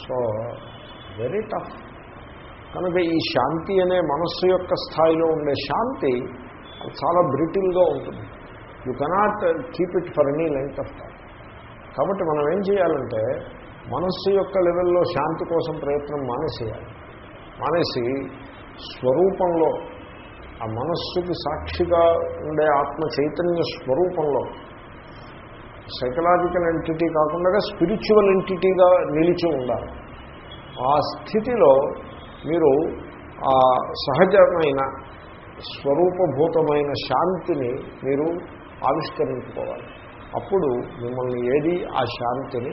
So very tough కనుక ఈ శాంతి అనే మనస్సు యొక్క స్థాయిలో ఉండే శాంతి చాలా బ్రిటిల్గా ఉంటుంది. You cannot keep it for any length of time కాబట్టి మనం ఏం చేయాలంటే మనస్సు యొక్క లెవెల్లో శాంతి కోసం ప్రయత్నం మానేసేయాలి. మానేసి స్వరూపంలో ఆ మనస్సుకి సాక్షిగా ఉండే ఆత్మ చైతన్య స్వరూపంలో సైకలాజికల్ ఎంటిటీ కాకుండా స్పిరిచువల్ ఎంటిటీగా నిలిచి ఉండాలి. ఆ స్థితిలో మీరు ఆ సహజమైన స్వరూపభూతమైన శాంతిని మీరు ఆవిష్కరించుకోవాలి. అప్పుడు మిమ్మల్ని ఏది ఆ శాంతిని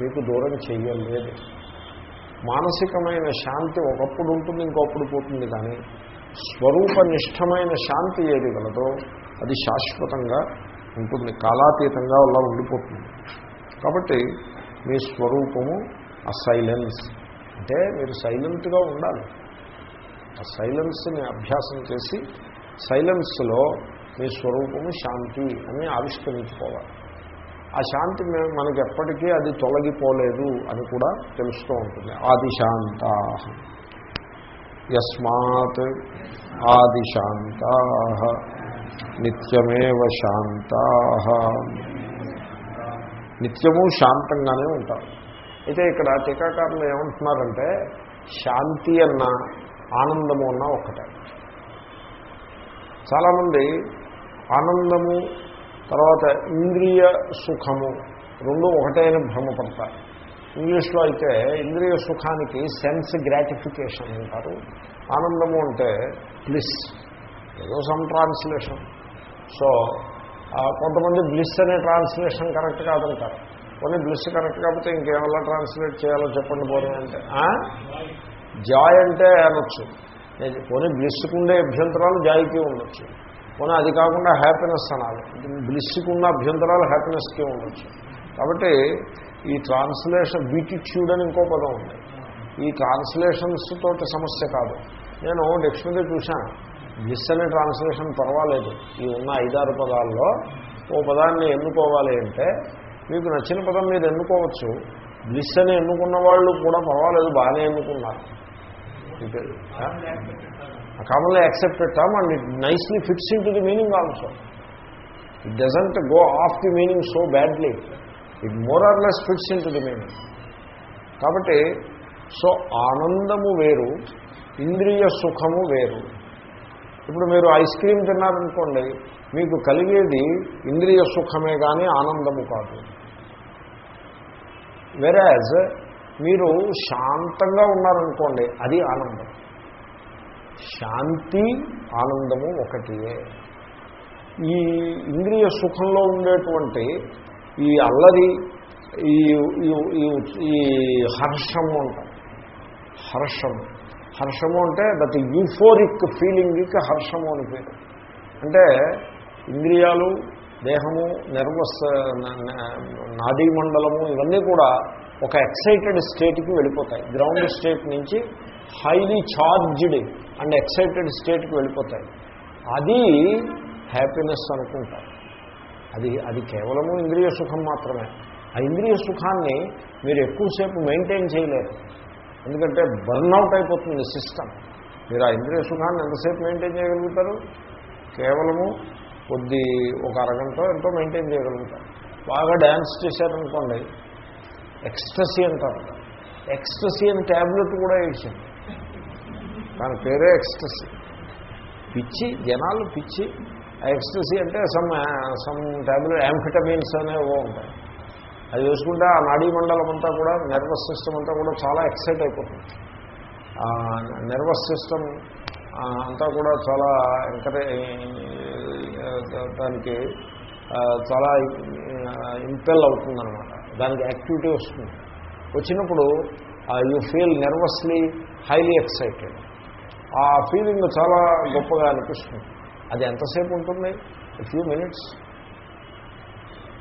మీకు దూరం చేయలేదు మానసికమైన శాంతి ఒకప్పుడు ఉంటుంది ఇంకొప్పుడు పోతుంది కానీ స్వరూపనిష్టమైన శాంతి ఏది గలదో అది శాశ్వతంగా ఉంటుంది. కాలాతీతంగా అలా ఉండిపోతుంది. కాబట్టి మీ స్వరూపము ఆ సైలెన్స్ అంటే మీరు సైలెంట్గా ఉండాలి. ఆ సైలెన్స్ని అభ్యాసం చేసి సైలెన్స్లో మీ స్వరూపము శాంతి అని ఆవిష్కరించుకోవాలి. ఆ శాంతి మే- మనకి ఎప్పటికీ అది తొలగిపోలేదు అని కూడా తెలుస్తూ ఉంటుంది. ఆదిశాంత. యస్మాత్ ఆదిశాంత. నిత్యమేవ శాంతా. నిత్యము శాంతంగానే ఉంటారు అయితే ఇక్కడ టీకాకారులు ఏమంటున్నారంటే శాంతి అన్న ఆనందము అన్న ఒక్కటే. చాలామంది ఆనందము తర్వాత ఇంద్రియ సుఖము రెండు ఒకటే అని భ్రమపడతారు. ఇంగ్లీష్లో అయితే ఇంద్రియ సుఖానికి సెన్స్ గ్రాటిఫికేషన్ అంటారు. ఆనందము అంటే ప్లిస్ ఏదో సమ్ ట్రాన్స్లేషన్ సో కొంతమంది బ్లిస్ అనే ట్రాన్స్లేషన్ కరెక్ట్ కాదంటారు. కొన్ని బ్లిస్ కరెక్ట్ కాకపోతే ఇంకేమైనా ట్రాన్స్లేట్ చేయాలో చెప్పండి పోనీ అంటే జాయ్ అంటే అనొచ్చు. పోనీ బ్లిస్కుండే అభ్యంతరాలు జాయ్కి ఉండొచ్చు. పోనీ అది కాకుండా హ్యాపీనెస్ అనాలి. బ్లిస్కున్న అభ్యంతరాలు హ్యాపీనెస్కి ఉండొచ్చు. కాబట్టి ఈ ట్రాన్స్లేషన్ బీటిట్యూడ్ అని ఇంకో పదం ఉంది. ఈ ట్రాన్స్లేషన్స్ తోటి సమస్య కాదు. నేను డిక్షనరీ చూశాను. బ్లిస్ అనే ట్రాన్స్లేషన్ పర్వాలేదు. ఈ ఉన్న ఐదారు పదాల్లో ఓ పదాన్ని ఎన్నుకోవాలి అంటే మీకు నచ్చిన పదం మీరు ఎన్నుకోవచ్చు. బ్లిస్ అని ఎన్నుకున్న వాళ్ళు కూడా పర్వాలేదు బాగానే ఎన్నుకున్నారు. Commonly accepted term and it nicely fits into the meaning also. It doesn't go off the meaning so badly. It more or less fits into the meaning. కాబట్టి సో ఆనందము వేరు ఇంద్రియ సుఖము వేరు. ఇప్పుడు మీరు ఐస్ క్రీమ్ తిన్నారనుకోండి మీకు కలిగేది ఇంద్రియ సుఖమే కానీ ఆనందము కాదు. వెరాజ్ మీరు శాంతంగా ఉన్నారనుకోండి అది ఆనందం. శాంతి ఆనందము ఒకటియే. ఈ ఇంద్రియ సుఖంలో ఉండేటువంటి ఈ అల్లరి ఈ ఈ- హర్షము అంటారు హర్షము. హర్షము అంటే దట్ యూఫోరిక్ ఫీలింగ్కి హర్షము అని పేరు. అంటే ఇంద్రియాలు దేహము నెర్వస్ నాడీ మండలము ఇవన్నీ కూడా ఒక ఎక్సైటెడ్ స్టేట్కి వెళ్ళిపోతాయి. గ్రౌండ్ స్టేట్ నుంచి హైలీ ఛార్జ్డ్ అండ్ ఎక్సైటెడ్ స్టేట్కి వెళ్ళిపోతాయి. అది హ్యాపీనెస్ అనుకుంటారు. అది అది కేవలము ఇంద్రియ సుఖం మాత్రమే. ఆ ఇంద్రియ సుఖాన్ని మీరు ఎక్కువసేపు మెయింటైన్ చేయలేరు. ఎందుకంటే బర్న్అవుట్ అయిపోతుంది సిస్టమ్ మీరు ఆ ఇంద్రియ సుఖాన్ని ఎంతసేపు మెయింటైన్ చేయగలుగుతారు? కేవలము కొద్ది ఒక అరగంట ఎంతో మెయింటైన్ చేయగలుగుతారు. బాగా డ్యాన్స్ చేశారనుకోండి ఎక్స్ట్రసీ అంటారు. ఎక్స్ట్రసీ అని ట్యాబ్లెట్ కూడా వేసింది దాని పేరే ఎక్స్ట్రసీ పిచ్చి జనాలు పిచ్చి. ఆ ఎక్స్ట్రసీ అంటే సమ్ సమ్ ట్యాబ్లెట్ యాంఫిటమిన్స్ అనేవో ఉంటాయి. అది వేసుకుంటే ఆ నాడీ మండలం అంతా కూడా నర్వస్ సిస్టమ్ అంతా కూడా చాలా ఎక్సైట్ అయిపోతుంది. నర్వస్ సిస్టమ్ అంతా కూడా చాలా ఎంకరేజ్ దానికి చాలా ఇంపెల్ అవుతుందన్నమాట. దానికి యాక్టివిటీ వస్తుంది. వచ్చినప్పుడు you feel nervously highly excited ఆ ఫీలింగ్ చాలా గొప్పగా అనిపిస్తుంది. అది ఎంతసేపు ఉంటుంది? Few minutes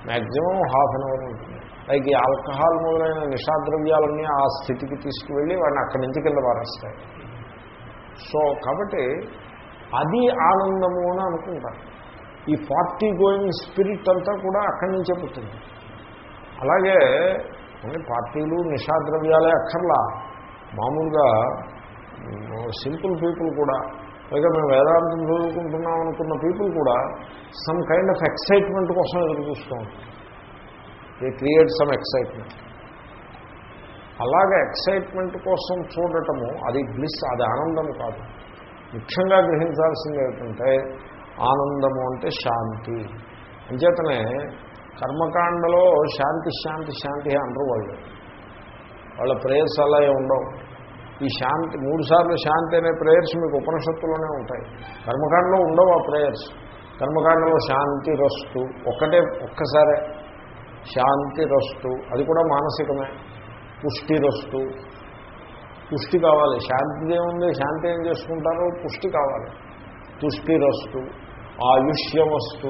maximum half an hour ఉంటుంది. లైక్ ఈ ఆల్కహాల్ మొదలైన నిషాద్రవ్యాలన్నీ ఆ స్థితికి తీసుకువెళ్ళి వాడిని అక్కడి నుంచి కింద మారేస్తాయి సో కాబట్టి అది ఆనందము అని అనుకుంటారు. ఈ పార్టీ గోయింగ్ స్పిరిట్ అంతా కూడా అక్కడి నుంచే పుట్టింది. అలాగే పార్టీలు నిషాద్రవ్యాలే అక్కర్లా. మామూలుగా సింపుల్ పీపుల్ కూడా పైగా మేము వేదాంతం చదువుకుంటున్నాం అనుకున్న పీపుల్ కూడా సమ్ కైండ్ ఆఫ్ ఎక్సైట్మెంట్ కోసం ఎదురు చూస్తూ ఉంటాం దే క్రియేట్ సమ్ ఎక్సైట్మెంట్ అలాగే ఎక్సైట్మెంట్ కోసం చూడటము అది బ్లిస్ అది ఆనందం కాదు. ముఖ్యంగా గ్రహించాల్సింది ఏమిటంటే ఆనందము అంటే శాంతి. అంచేతనే కర్మకాండలో శాంతి శాంతి శాంతి అనరు వాళ్ళు. వాళ్ళ ప్రేయర్స్ అలా ఉండవు. ఈ శాంతి మూడు సార్లు శాంతి అనే ప్రేయర్స్ మీకు ఉపనిషత్తులోనే ఉంటాయి. కర్మకాండలో ఉండవు ఆ ప్రేయర్స్ కర్మకాండలో శాంతి రస్తు ఒక్కటే ఒక్కసారే. శాంతి రస్తు అది కూడా మానసికమే. పుష్టి రస్తు పుష్టి కావాలి. శాంతి ఏముంది? శాంతి ఏం చేసుకుంటారో పుష్టి కావాలి. తుష్టి రస్తు ఆయుష్యమస్తు.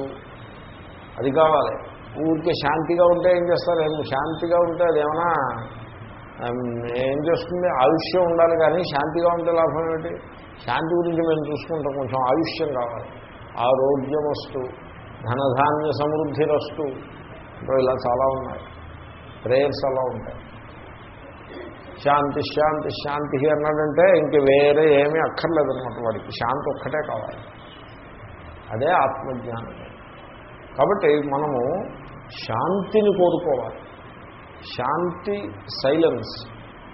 అది కావాలి. ఊరికే శాంతిగా ఉంటే ఏం చేస్తారు? శాంతిగా ఉంటే అదేమన్నా ఏం చేస్తుంది? ఆయుష్యం ఉండాలి కానీ శాంతిగా ఉంటే లాభం ఏమిటి? శాంతి గురించి మేము చూసుకుంటాం. కొంచెం ఆయుష్యం కావాలి. ఆరోగ్యం వస్తు ధనధాన్య సమృద్ధి రస్తు ఇలా చాలా ఉన్నాయి. ప్రేయర్స్ అలా ఉంటాయి. శాంతి శాంతి శాంతి అన్నాడంటే ఇంక వేరే ఏమీ అక్కర్లేదన్నమాట వాడికి. శాంతి ఒక్కటే కావాలి. అదే ఆత్మజ్ఞానం. కాబట్టి మనము శాంతిని కోరుకోవాలి. శాంతి సైలెన్స్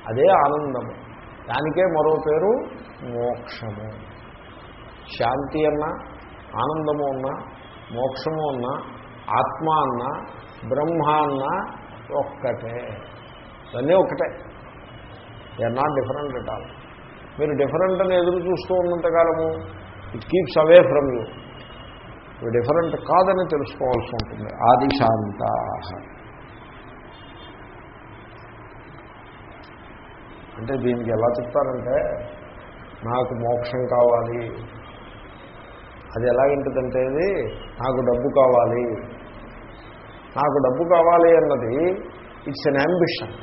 అదే ఆనందము. దానికే మరో పేరు మోక్షము. శాంతి అన్న ఆనందము అన్న మోక్షము అన్న ఆత్మ అన్న బ్రహ్మాన్న ఒక్కటే. ఇవన్నీ ఒక్కటే. They are not different at all మీరు డిఫరెంట్ అని ఎదురు చూస్తూ ఉన్నంతకాలము it keeps away from you ఇవి డిఫరెంట్ కాదని తెలుసుకోవాల్సి ఉంటుంది. ఆది శాంత అంటే దీనికి ఎలా చెప్తారంటే నాకు మోక్షం కావాలి. అది ఎలాగంటుందంటే ఇది నాకు డబ్బు కావాలి. నాకు డబ్బు కావాలి అన్నది ఇట్స్ అన్ అంబిషన్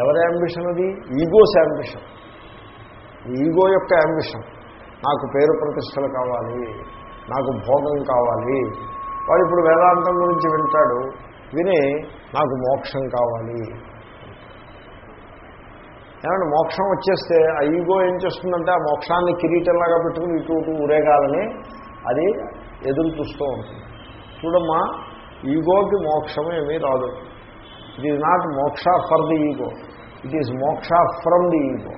ఎవరి అంబిషన్ అది? ఈగోస్ అంబిషన్ ఈగో యొక్క అంబిషన్ నాకు పేరు ప్రతిష్టలు కావాలి నాకు భోగం కావాలి. వాడు ఇప్పుడు వేదాంతం గురించి వింటాడు విని నాకు మోక్షం కావాలి. ఏమంటే మోక్షం వచ్చేస్తే ఆ ఈగో ఏం చేస్తుందంటే ఆ మోక్షాన్ని కిరీటంలాగా పెట్టుకుని ఇటు ఊరేగాలని అది ఎదురు చూస్తూ ఉంటుంది. చూడమ్మా ఈగోకి మోక్షం ఏమీ రాదు. It is not moksha for the ego it is moksha from the ego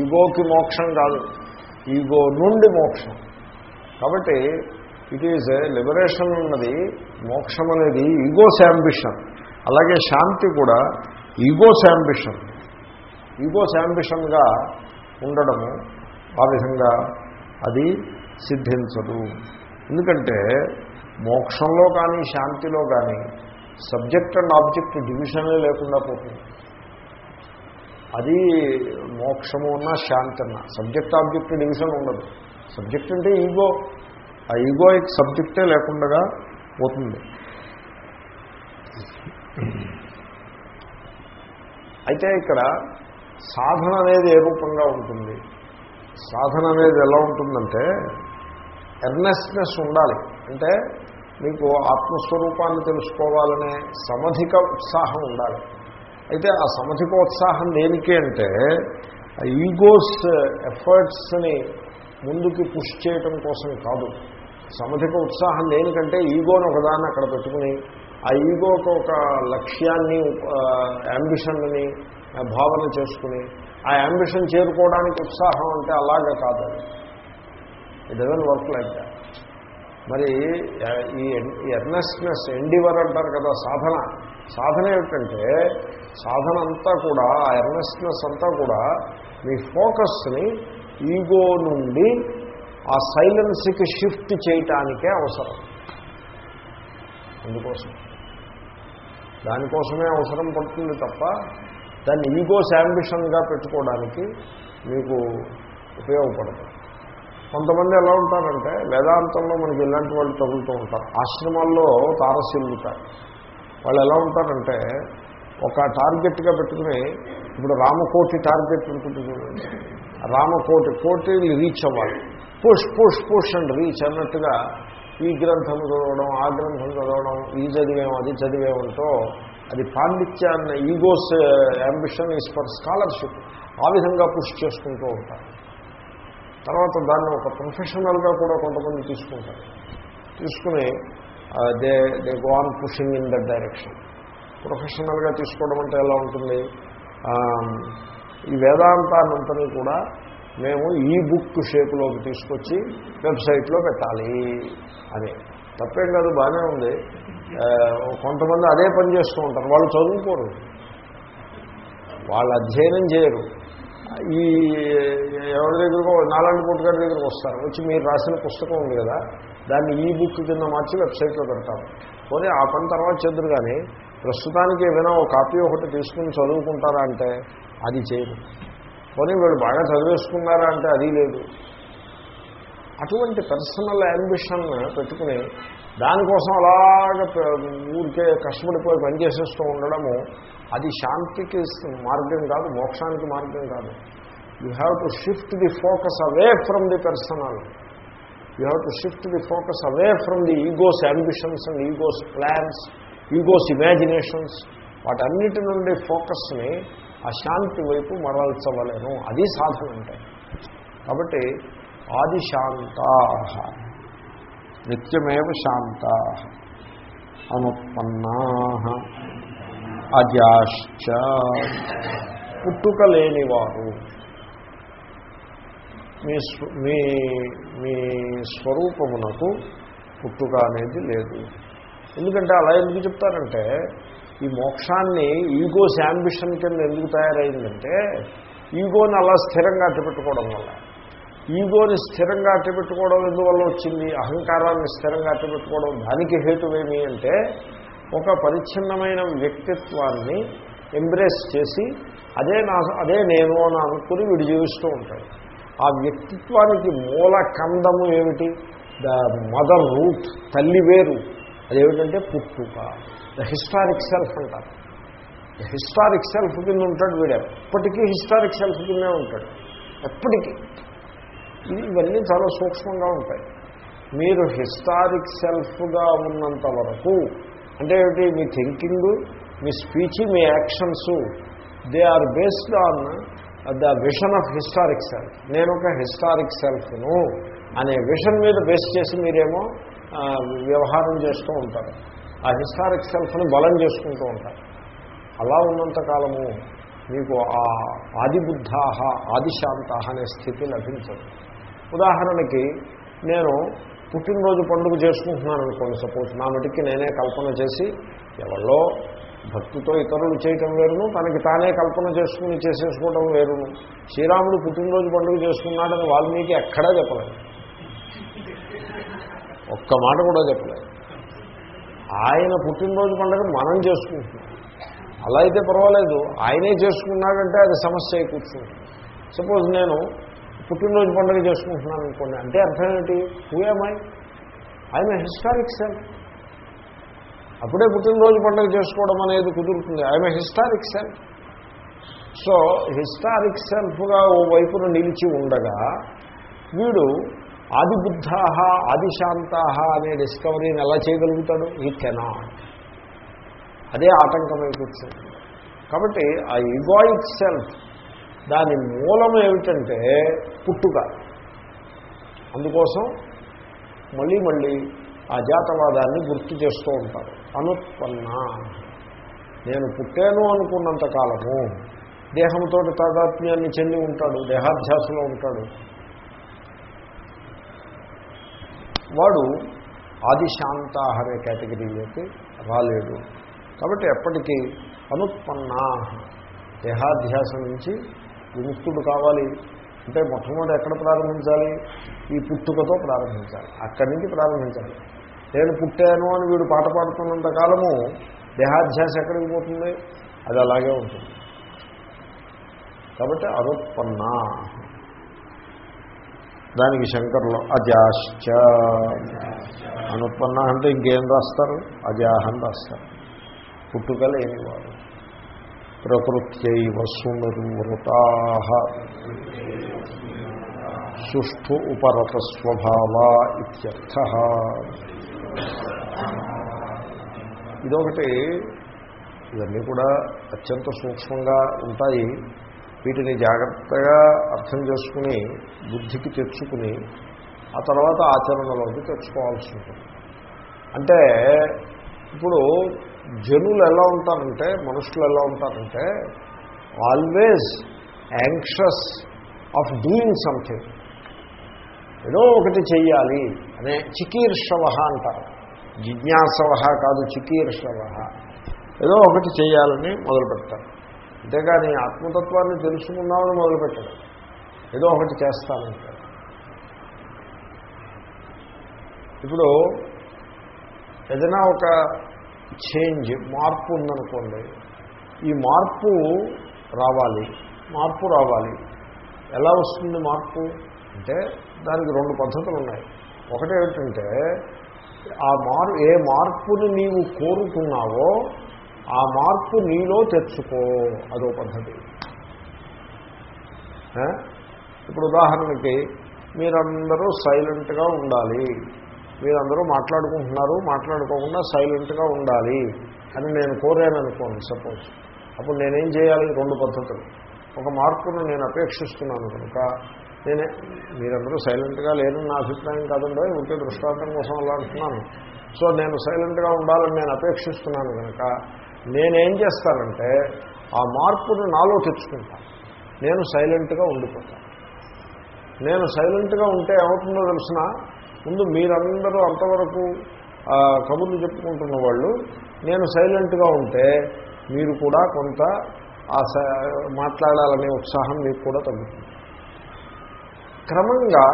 ఈగోకి మోక్షం కాదు. ఈగో నుండి మోక్షం. కాబట్టి ఇట్ ఈజ్ లిబరేషన్ ఉన్నది. మోక్షం అనేది ఈగోస్ శాంబిషన్ అలాగే శాంతి కూడా ఈగోస్ యాంబిషన్ ఈగోస్ శాంబిషన్గా ఉండడము ఆ విధంగా అది సిద్ధించదు. ఎందుకంటే మోక్షంలో కానీ శాంతిలో కానీ సబ్జెక్ట్ అండ్ ఆబ్జెక్ట్ డివిజనే లేకుండా పోతుంది. అది మోక్షము ఉన్న శాంతి అన్న సబ్జెక్ట్ ఆబ్జెక్ట్ డివిజన్ ఉండదు. సబ్జెక్ట్ అంటే ఈగో. ఆ ఈగో సబ్జెక్టే లేకుండా పోతుంది. అయితే ఇక్కడ సాధన అనేది ఏ రూపంగా ఉంటుంది? సాధన అనేది ఎలా ఉంటుందంటే ఎర్నెస్నెస్ ఉండాలి. అంటే మీకు ఆత్మస్వరూపాన్ని తెలుసుకోవాలనే సమధిక ఉత్సాహం ఉండాలి. అయితే ఆ సమధికోత్సాహం దేనికి అంటే ఈగోస్ ఎఫర్ట్స్ని ముందుకి పుష్ చేయటం కోసం కాదు. సమధిక ఉత్సాహం దేనికంటే ఈగోని ఒకదాన్ని అక్కడ పెట్టుకుని ఆ ఈగోకి ఒక లక్ష్యాన్ని యాంబిషన్ని భావన చేసుకుని ఆ యాంబిషన్ చేరుకోవడానికి ఉత్సాహం అంటే అలాగే కాదు it doesn't work like that మరి ఈ ఎర్నెస్నెస్ ఎండివర్ అంటారు కదా సాధన. సాధన ఏమిటంటే సాధన అంతా కూడా ఆ ఎర్నెస్నెస్ అంతా కూడా మీ ఫోకస్ని ఈగో నుండి ఆ సైలెన్స్కి షిఫ్ట్ చేయటానికే అవసరం. అందుకోసం దానికోసమే అవసరం పడుతుంది తప్ప దాన్ని ఈగోస్ యాంబిషన్గా పెట్టుకోవడానికి మీకు ఉపయోగపడదు. కొంతమంది ఎలా ఉంటారంటే వేదాంతంలో మనకి ఇలాంటి వాళ్ళు తగులుతూ ఉంటారు. ఆశ్రమాల్లో తారసిల్లుతారు వాళ్ళు ఎలా ఉంటారంటే ఒక టార్గెట్గా పెట్టుకుని ఇప్పుడు రామకోటి టార్గెట్ ఉంటుంది చూడండి. రామకోటి కోటి రీచ్ అవ్వాలి. Push push push and reach అన్నట్టుగా ఈ గ్రంథం చదవడం ఆ గ్రంథం చదవడం ఈ చదివేం అది చదివేమంటూ అది పాండిత్యాన్ని ego's ambition is for scholarship ఆ విధంగా పుష్ చేసుకుంటూ ఉంటారు. తర్వాత దాన్ని ఒక ప్రొఫెషనల్గా కూడా కొంతమంది తీసుకుంటారు. తీసుకుని they they go on pushing in that direction. ప్రొఫెషనల్గా తీసుకోవడం అంటే ఎలా ఉంటుంది? ఈ వేదాంతాన్నంతని కూడా మేము ఈ బుక్ షేపులోకి తీసుకొచ్చి వెబ్సైట్లో పెట్టాలి అని. తప్పేం కాదు బాగానే ఉంది. కొంతమంది అదే పని చేస్తూ ఉంటారు. వాళ్ళు చదువుకోరు. వాళ్ళు అధ్యయనం చేయరు. ఈ ఎవరి దగ్గరకో నాలాంటి పూట గారి దగ్గరకు వస్తారు. వచ్చి మీరు రాసిన పుస్తకం ఉంది కదా దాన్ని ఈ బుక్ కింద మార్చి వెబ్సైట్లో పెడతాం పోనీ ఆ పని తర్వాత చేద్దరు కానీ ప్రస్తుతానికి ఏమైనా ఒక కాపీ ఒకటి తీసుకుని చదువుకుంటారా అంటే అది చేయరు. పోనీ వీళ్ళు బాగా చదివేసుకున్నారా అంటే అది లేదు. అటువంటి పర్సనల్ అంబిషన్ పెట్టుకుని దానికోసం అలాగ ఊరికే కష్టపడిపోయి పనిచేసేస్తూ ఉండడము అది శాంతికి మార్గం కాదు మోక్షానికి మార్గం కాదు. You have to shift the focus away from the personal you have to shift the focus away from the egos ambitions and egos plans egos imaginations వాటన్నిటి నుండి ఫోకస్ని ఆ శాంతి వైపు మరల్చవలేను. అది సాధన అంటే. కాబట్టి ఆది శాంతా నిత్యమేవ శాంతా అనుత్పన్నా అజాశ్చ. పుట్టుక లేనివారు. మీ మీ మీ స్వరూపమునకు పుట్టుక అనేది లేదు. ఎందుకంటే అలా ఎందుకు చెప్తారంటే ఈ మోక్షాన్ని ఈగో శాంబిషన్ కింద ఎందుకు తయారైందంటే ఈగోని అలా స్థిరంగా అట్టపెట్టుకోవడం వల్ల. ఈగోని స్థిరంగా అట్టపెట్టుకోవడం ఎందువల్ల వచ్చింది? అహంకారాన్ని స్థిరంగా అట్టపెట్టుకోవడం దానికి హేతువేమి అంటే ఒక పరిచ్ఛిన్నమైన వ్యక్తిత్వాన్ని ఎంబ్రేస్ చేసి అదే నా అదే నేను అని అనుకుని వీడు జీవిస్తూ ఉంటాడు ఆ వ్యక్తిత్వానికి మూల కందము ఏమిటి? ద మదర్ రూట్ తల్లి వేరు. అదేమిటంటే పుట్టుక. ద హిస్టారిక్ సెల్ఫ్ అంటారు. ద హిస్టారిక్ సెల్ఫ్ కింద ఉంటాడు వీడు. ఎప్పటికీ హిస్టారిక్ సెల్ఫ్ కిందే ఉంటాడు. ఎప్పటికీ. ఇవన్నీ చాలా సూక్ష్మంగా ఉంటాయి. మీరు హిస్టారిక్ సెల్ఫ్గా ఉన్నంత వరకు అంటే ఏమిటి? మీ థింకింగ్ మీ speech me actions they are based on the vision of historic self నేను ఒక హిస్టారిక్ సెల్ఫ్ను అనే విషన్ మీద బేస్ చేసి మీరేమో వ్యవహారం చేస్తూ ఉంటారు. ఆ హిస్టారిక్ సెల్ఫ్ని బలం చేసుకుంటూ ఉంటారు. అలా ఉన్నంత కాలము మీకు ఆ ఆదిబుద్ధాహ ఆదిశాంత అనే స్థితి లభించదు. ఉదాహరణకి నేను పుట్టినరోజు పండుగ చేసుకుంటున్నాను అనుకోండి సపోజ్ నా మటుకి నేనే కల్పన చేసి ఎవరో భక్తితో ఇతరులు చేయటం వేరును తనకి తానే కల్పన చేసుకుని చేసేసుకోవడం వేరును. శ్రీరాముడు పుట్టినరోజు పండుగ చేసుకున్నాడని వాల్మీకి ఎక్కడా చెప్పలేదు. ఒక్క మాట కూడా చెప్పలేదు. ఆయన పుట్టినరోజు పండుగ మనం చేసుకుంటున్నాం. అలా అయితే పర్వాలేదు. ఆయనే చేసుకున్నాడంటే అది సమస్య అయి కూర్చుంటుంది. సపోజ్ నేను పుట్టినరోజు పండుగ చేసుకుంటున్నాను అనుకోండి అంటే అర్థం ఏంటి? హూఎంఐ ఆయన హిస్టారిక్ సెల్ఫ్ అప్పుడే పుట్టినరోజు పండుగ చేసుకోవడం అనేది కుదురుతుంది. ఆయన హిస్టారిక్ సెల్ఫ్ సో హిస్టారిక్ సెల్ఫ్గా ఓ వైపున నిలిచి ఉండగా వీడు ఆదిబుద్ధాహ ఆదిశాంతాహ అనే డిస్కవరీని ఎలా చేయగలుగుతాడు? ఈ కెనాట్ అదే ఆటంకమై కూర్చుంటుంది. కాబట్టి ఆ ఈగోయిక్ సెల్ఫ్ దాని మూలం ఏమిటంటే పుట్టుక. అందుకోసం మళ్ళీ మళ్ళీ ఆ జాతవాదాన్ని గుర్తు చేస్తూ ఉంటారు. అనుత్పన్న. నేను పుట్టాను అనుకున్నంత కాలము దేహంతో తాదాత్మ్యాన్ని చెంది ఉంటాడు దేహాధ్యాసలో ఉంటాడు. వాడు ఆదిశాంత అనే కేటగిరీలోకి రాలేడు. కాబట్టి ఎప్పటికీ అనుత్పన్న దేహాధ్యాస నుంచి విముక్తుడు కావాలి. అంటే మొట్టమొదటి ఎక్కడ ప్రారంభించాలి? ఈ పుట్టుకతో ప్రారంభించాలి. అక్కడి నుంచి ప్రారంభించాలి. నేను పుట్టాను అని వీడు పాట పాడుతున్నంత కాలము దేహాధ్యాస ఎక్కడికి పోతుంది? అది అలాగే ఉంటుంది. కాబట్టి అరుత్పన్న. దానికి శంకర్లో అజాశ్చ. అనుత్పన్న అంటే ఇంకేం రాస్తారు? అజాహం రాస్తారు. పుట్టుకలు ఏమి వాడు ప్రకృత్యైవ సునిర్వృతా సుష్ఠు ఉపరత స్వభావా ఇత్యర్థ ఇదొకటి ఇవన్నీ కూడా అత్యంత సూక్ష్మంగా ఉంటాయి. వీటిని జాగ్రత్తగా అర్థం చేసుకుని బుద్ధికి తెచ్చుకుని ఆ తర్వాత ఆచరణలోకి తెచ్చుకోవాల్సి ఉంటుంది. అంటే ఇప్పుడు జనులు ఎలా ఉంటారంటే మనుషులు ఎలా ఉంటారంటే always anxious of doing something ఏదో ఒకటి చెయ్యాలి అనే చికీర్షవ అంటారు. జిజ్ఞాసవ కాదు చికీర్షవ ఏదో ఒకటి చేయాలని మొదలు పెడతారు. అంతేగాని ఆత్మతత్వాన్ని తెలుసుకున్నామని మొదలుపెట్టడం ఏదో ఒకటి చేస్తానంటారు. ఇప్పుడు ఏదైనా ఒక చేంజ్ మార్పు ఉందనుకోండి ఈ మార్పు రావాలి మార్పు రావాలి. ఎలా వస్తుంది మార్పు? అంటే దానికి రెండు పద్ధతులు ఉన్నాయి. ఒకటి ఏమిటంటే ఆ మార్ ఏ మార్పుని నీవు కోరుకున్నావో ఆ మార్పు నీలో తెచ్చుకో అదో పద్ధతి. ఇప్పుడు ఉదాహరణకి మీరందరూ సైలెంట్గా ఉండాలి. మీరందరూ మాట్లాడుకుంటున్నారు మాట్లాడుకోకుండా సైలెంట్గా ఉండాలి అని నేను కోరాను అనుకోండి సపోజ్. అప్పుడు నేనేం చేయాలి? రెండు పద్ధతులు. ఒక మార్పును నేను అపేక్షిస్తున్నాను కనుక నేనే మీరందరూ సైలెంట్గా లేరని నా అభిప్రాయం కాదండో ఉంటే దృష్టాంతం కోసం అలా అంటున్నాను. సో నేను సైలెంట్గా ఉండాలని నేను అపేక్షిస్తున్నాను కనుక నేనేం చేస్తానంటే ఆ మార్పును నాలో తెచ్చుకుంటాను నేను సైలెంట్గా ఉండిపోతాను నేను సైలెంట్గా ఉంటే ఏమవుతుందో తెలిసిన? ముందు మీరందరూ అంతవరకు ఆ, కబుర్లు చెప్పుకుంటున్న వాళ్ళు నేను సైలెంట్గా ఉంటే మీరు కూడా కొంత ఆ స- మాట్లాడాలనే ఉత్సాహం మీకు కూడా తగ్గుతుంది. క్రమంగా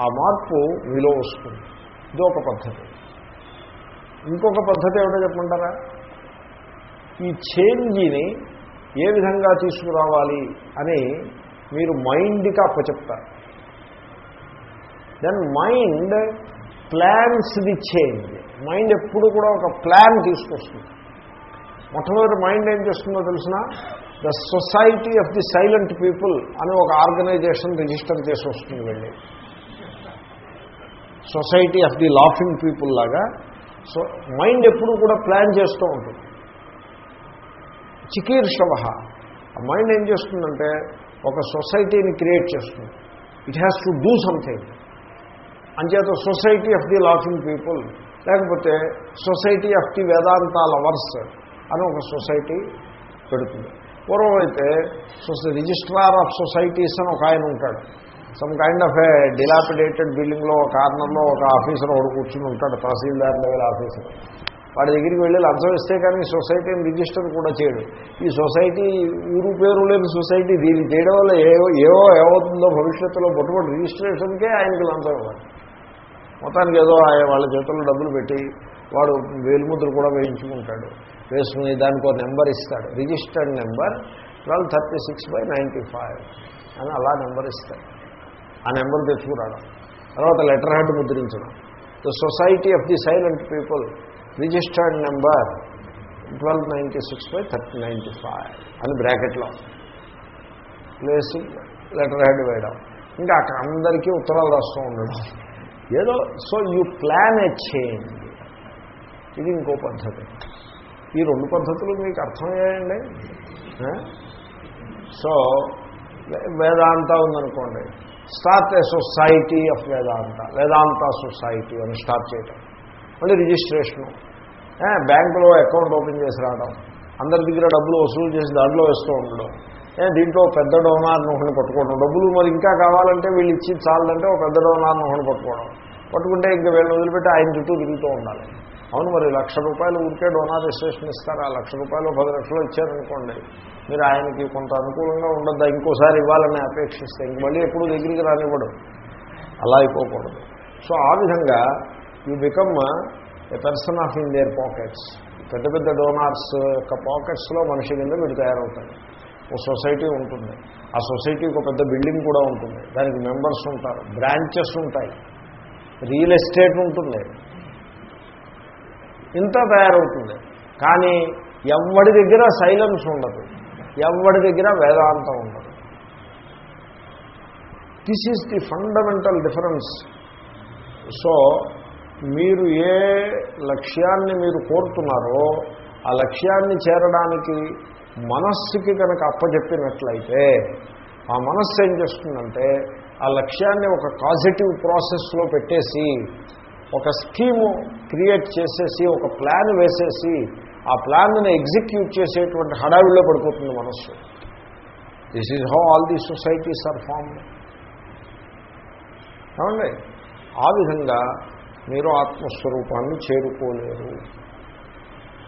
ఆ మార్పు మీలో వస్తుంది. ఇది ఒక పద్ధతి. ఇంకొక పద్ధతి ఏమిటో చెప్పమంటారా? ఈ చేంజీని ఏ విధంగా తీసుకురావాలి అని మీరు మైండ్కి అప్పచెప్తారు. Then mind plans the change mind ఎప్పుడు కూడా ఒక ప్లాన్ తీసుకొస్తుంది. మొట్టమొదటి మైండ్ ఏం చేస్తుందో తెలిసిన? The society of the silent people అని ఒక ఆర్గనైజేషన్ రిజిస్టర్ చేసి వస్తుంది వెళ్ళి. Society of the laughing people లాగా. సో మైండ్ ఎప్పుడు కూడా ప్లాన్ చేస్తూ ఉంటుంది. చికీర్షవ ఆ మైండ్ ఏం చేస్తుందంటే ఒక సొసైటీని క్రియేట్ చేస్తుంది. It has to do something అంచేత society of the laughing people లేకపోతే society of the Vedanta lovers అని ఒక సొసైటీ పెడుతుంది. పూర్వం అయితే సొసై రిజిస్ట్రార్ ఆఫ్ సొసైటీస్ అని ఒక ఆయన ఉంటాడు. Some kind of a dilapidated బిల్డింగ్లో ఒక కార్నర్లో ఒక ఆఫీసర్ ఒకడు కూర్చుని ఉంటాడు తహసీల్దార్ లెవెల్ ఆఫీసర్. వాడి దగ్గరికి వెళ్ళి లంచం ఇస్తే కానీ సొసైటీని రిజిస్టర్ కూడా చేయడు. ఈ సొసైటీ ఊరు పేరు లేని సొసైటీ దీన్ని చేయడం వల్ల ఏవో ఏవో ఏమవుతుందో భవిష్యత్తులో బొట్టుబడి రిజిస్ట్రేషన్కే ఆయనకి లంచం ఇవ్వాలి. మొత్తానికి ఏదో ఆయన వాళ్ళ చేతుల్లో డబ్బులు పెట్టి వాడు వేలుముద్ర కూడా వేయించుకుంటాడు. వేసుకుని దానికి ఒక నెంబర్ ఇస్తాడు. Registered number twelve thirty six by ninety five అని అలా నెంబర్ ఇస్తాడు. ఆ నెంబర్ తెచ్చుకురావడం. తర్వాత letter head ముద్రించడం. The society of the silent people registered number twelve ninety six by thirty ninety five అని బ్రాకెట్లో ప్లేస్ లెటర్ హెడ్ వేయడం. ఇంకా అక్కడ అందరికీ ఉత్తరాలు రాస్తూ ఉండడం. ఏదో so you plan a change ఇది ఇంకో పద్ధతి. ఈ రెండు పద్ధతులు మీకు అర్థమయ్యాయండి? సో వేదాంత ఉందనుకోండి. Start a society of Vedanta. Vedanta society అని స్టార్ట్ చేయటం. మళ్ళీ రిజిస్ట్రేషను బ్యాంకులో అకౌంట్ ఓపెన్ చేసి రావడం అందరి దగ్గర డబ్బులు వసూలు చేసి దాంట్లో వేస్తూ ఉండడం. దీంట్లో పెద్ద డోనార్ ఒకటి పట్టుకోవడం. డబ్బులు మరి ఇంకా కావాలంటే వీళ్ళు ఇచ్చి చాలంటే ఒక పెద్ద డోనార్ని ఒకటి పట్టుకోవడం. పట్టుకుంటే ఇంకా వీళ్ళని వదిలిపెట్టి ఆయన చుట్టూ తిరుగుతూ ఉండాలి. అవును మరి లక్ష రూపాయలు ఊరికే డోనార్ రిజిస్ట్రేషన్ ఇస్తారు? ఆ లక్ష రూపాయలు పది లక్షలు ఇచ్చారనుకోండి. మీరు ఆయనకి కొంత అనుకూలంగా ఉండద్దా? ఇంకోసారి ఇవ్వాలని అపేక్షిస్తే ఇంక మళ్ళీ ఎప్పుడు దగ్గరికి రానివ్వడం. అలా అయిపోకూడదు. సో ఆ విధంగా ఈ become a person of in their pockets. పెద్ద పెద్ద డోనార్స్ యొక్క పాకెట్స్లో మనిషి కింద వీడు తయారవుతాడు ఓ సొసైటీ ఉంటుంది. ఆ సొసైటీకి ఒక పెద్ద బిల్డింగ్ కూడా ఉంటుంది. దానికి మెంబర్స్ ఉంటారు బ్రాంచెస్ ఉంటాయి. రియల్ ఎస్టేట్ ఉంటుంది. ఇంత తయారవుతుంది. కానీ ఎవడి దగ్గర సైలెన్స్ ఉండదు. ఎవడి దగ్గర వేదాంతం ఉండదు. This is the fundamental difference so మీరు ఏ లక్ష్యాన్ని మీరు కోరుతున్నారో ఆ లక్ష్యాన్ని చేరడానికి మనస్సుకి కనుక అప్పచెప్పినట్లయితే ఆ మనస్సు ఏం చేస్తుందంటే ఆ లక్ష్యాన్ని ఒక పాజిటివ్ ప్రాసెస్లో పెట్టేసి ఒక స్కీము క్రియేట్ చేసేసి ఒక ప్లాన్ వేసేసి ఆ ప్లాన్ని ఎగ్జిక్యూట్ చేసేటువంటి హడావిడిలో పడిపోతుంది మనస్సు. This is how all the societies are form ఏమండి? ఆ విధంగా మీరు ఆత్మస్వరూపాన్ని చేరుకోలేరు.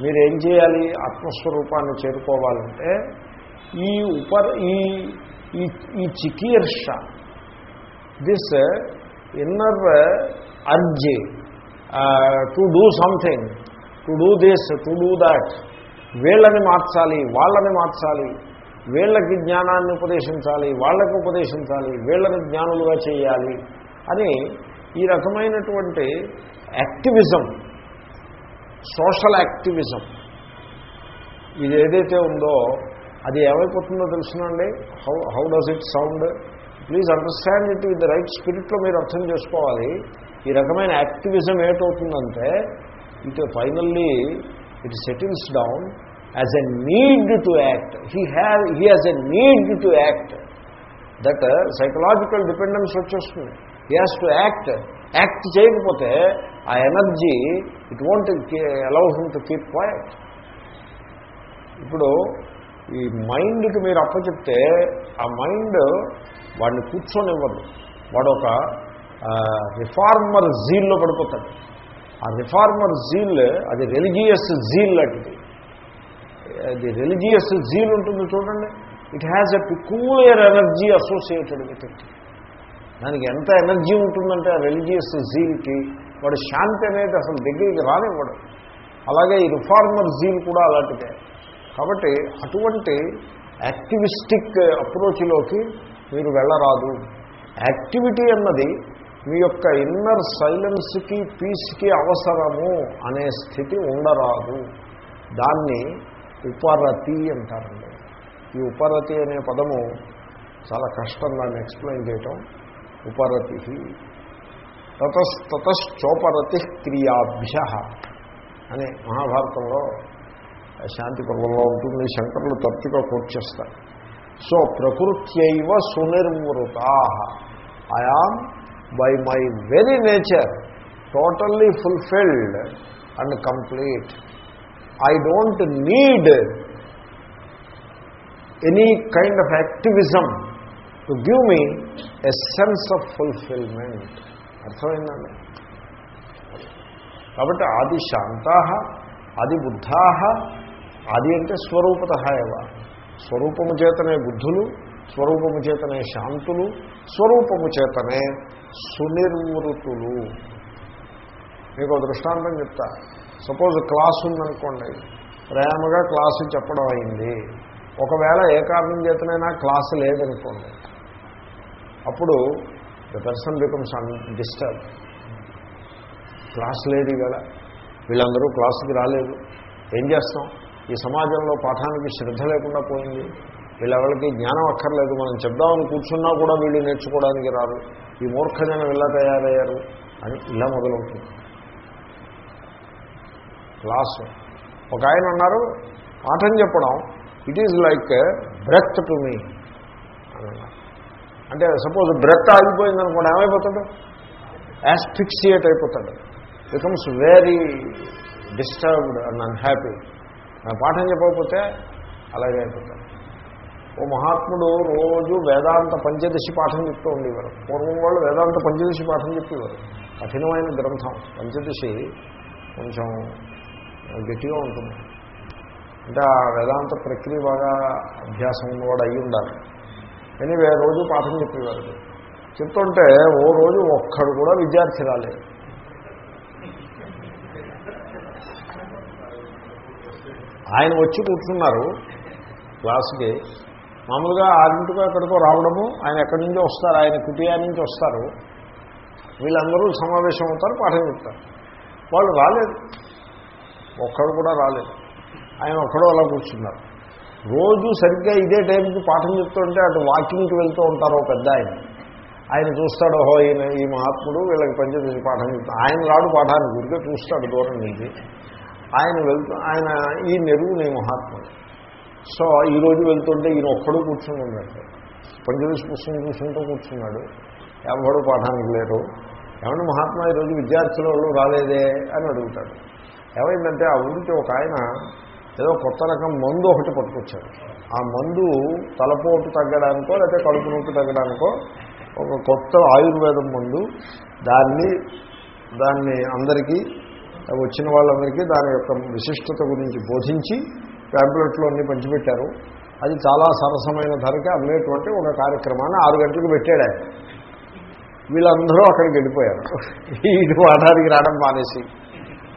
మీరు ఏం చేయాలి? ఆత్మస్వరూపాన్ని చేరుకోవాలంటే ఈ ఉప ఈ ఈ ఈ చికీర్ష this inner urge to do something to do this to do that వీళ్ళని మార్చాలి వాళ్ళని మార్చాలి వీళ్ళకి జ్ఞానాన్ని ఉపదేశించాలి వాళ్ళకి ఉపదేశించాలి వీళ్ళని జ్ఞానులుగా చేయాలి అని ఈ రకమైనటువంటి యాక్టివిజం సోషల్ యాక్టివిజం. ఇది ఏదైతే ఉందో అది ఏమైపోతుందో తెలుసునండి? How how does it sound? Please understand it with right స్పిరిట్లో మీరు అర్థం చేసుకోవాలి. ఈ రకమైన activism ఏటవుతుందంటే it finally it settles down as a need to act. He have he has a need to act. That psychological dependence వచ్చేస్తుంది. He has to act. Act చేయకపోతే ఆ energy it want allow him to keep quiet. ఇప్పుడు ఈ మైండ్కి మీరు అప్పచెప్తే ఆ mind వాడిని కూర్చొనివ్వదు. వాడు ఒక రిఫార్మర్ జీల్లో పడిపోతాడు. ఆ రిఫార్మర్ జీల్ అది రెలిజియస్ జీల్ లాంటిది. అది రెలిజియస్ జీల్ ఉంటుంది చూడండి. It has a peculiar energy associated with it. దానికి ఎంత ఎనర్జీ ఉంటుందంటే ఆ రెలిజియస్ జీల్కి వాడు శాంతి అనేది అసలు దగ్గరికి రానివ్వడు. అలాగే ఈ రిఫార్మర్ జీల్ కూడా అలాంటిదే. కాబట్టి అటువంటి యాక్టివిస్టిక్ అప్రోచ్లోకి మీరు వెళ్ళరాదు. యాక్టివిటీ అన్నది మీ యొక్క ఇన్నర్ సైలెన్స్కి పీస్కి అవసరము అనే స్థితి ఉండరాదు. దాన్ని ఉపరతి అంటారండి. ఈ ఉపరతి అనే పదము చాలా కష్టం దాన్ని ఎక్స్ప్లెయిన్ చేయటం ఉపరతి. తతశ్చోపరతి క్రియాభ్య అని మహాభారతంలో శాంతి పర్వంలో ఉంటుంది శంకరులు తరచుగా కూర్చేస్తారు సో ప్రకృత్యైవ సునిర్మృతా I am by my very nature totally fulfilled and complete I don't need any kind of activism to give me a sense of fulfilment అర్థమైందండి? కాబట్టి ఆది శాంతా ఆది బుద్ధా ఆది అంటే స్వరూపత ఏవ. స్వరూపము చేతనే బుద్ధులు స్వరూపము చేతనే శాంతులు స్వరూపము చేతనే సునిర్వృతులు మీకు దృష్టాంతం చెప్తా. సపోజ్ క్లాస్ ఉందనుకోండి ప్రేమగా క్లాసు చెప్పడం అయింది. ఒకవేళ ఏ కారణం చేతనైనా క్లాసు లేదనుకోండి అప్పుడు the person becomes un disturb class లేదు ఇవాళ వీళ్ళందరూ క్లాసుకి రాలేదు. ఏం చేస్తాం? ఈ సమాజంలో పాఠానికి శ్రద్ధ లేకుండా పోయింది. వీళ్ళెవరికి జ్ఞానం అక్కర్లేదు. మనం చెప్దామని కూర్చున్నా కూడా వీళ్ళు నేర్చుకోవడానికి రారు. ఈ మూర్ఖజనం ఇలా తయారయ్యారు అని ఇలా మొదలవుతుంది. క్లాసు ఒక ఆయన అన్నారు పాఠం చెప్పడం it is like breath to me అంటే సపోజ్ బ్రెత్ ఆగిపోయింది అనుకోండి ఏమైపోతాడు యాస్ఫిక్సియేట్ అయిపోతాడు. Becomes very disturbed and unhappy పాఠం చెప్పకపోతే అలాగే అయిపోతాడు. ఓ మహాత్ముడు రోజు వేదాంత పంచదశి పాఠం చెప్తూ ఉండేవారు. పూర్వం వాళ్ళు వేదాంత పంచదశి పాఠం చెప్పేవారు. కఠినమైన గ్రంథం. పంచదశి కొంచెం గట్టిగా ఉంటుంది. అంటే ఆ వేదాంత ప్రక్రియ బాగా అభ్యాసం ఉన్నవాడు అయి ఉండాలి ఎనీవే రోజు పాఠం చెప్పేవారు. చెప్తుంటే ఓ రోజు ఒక్కడు కూడా విద్యార్థి రాలేదు. ఆయన వచ్చి కూర్చున్నారు క్లాస్కి. మామూలుగా ఆరింటికో ఎక్కడికో రావడము ఆయన ఎక్కడి నుంచో వస్తారు ఆయన కుటియా నుంచి వస్తారు. వీళ్ళందరూ సమావేశం అవుతారు పాఠం చెప్తారు. వాళ్ళు రాలేదు. ఒక్కడు కూడా రాలేదు. ఆయన ఒక్కడో అలా కూర్చున్నారు. రోజు సరిగ్గా ఇదే టైంకి పాఠం చెప్తుంటే అటు వాకింగ్కి వెళ్తూ ఉంటారు పెద్ద ఆయన. ఆయన చూస్తాడు ఓహో ఈయన ఈ మహాత్ముడు వీళ్ళకి పంచదశి పాఠం చెప్తాడు ఆయన రాడు పాఠానికి గురికే చూస్తాడు దూరం నుంచి. ఆయన వెళ్తూ ఆయన ఈ నెరువు నీ మహాత్ముడు. సో ఈరోజు వెళ్తుంటే ఈయన ఒక్కడు కూర్చుని ఉన్నాడు. పంచదశ పుస్తకం చూసుకుంటూ కూర్చున్నాడు. ఎవడు పాఠానికి లేరు. ఏమన్నా మహాత్మా ఈరోజు విద్యార్థుల వాళ్ళు రాలేదే అని అడుగుతాడు. ఏమైందంటే ఆ ఊరికి ఒక ఆయన ఏదో కొత్త రకం మందు ఒకటి పట్టుకొచ్చాడు ఆ మందు తలపోటు తగ్గడానికో లేకపోతే కడుపు నొప్పి తగ్గడానికో ఒక కొత్త ఆయుర్వేదం మందు. దాన్ని దాన్ని అందరికీ వచ్చిన వాళ్ళందరికీ దాని యొక్క విశిష్టత గురించి బోధించి ట్యాబ్లెట్లు అన్నీ పంచిపెట్టారు. అది చాలా సరసమైన ధరకి అమ్మేటువంటి ఒక కార్యక్రమాన్ని ఆరు గంటలకు పెట్టాడు ఆయన. వీళ్ళందరూ అక్కడికి వెళ్ళిపోయారు. ఇది వాటానికి రావడం మానేసి.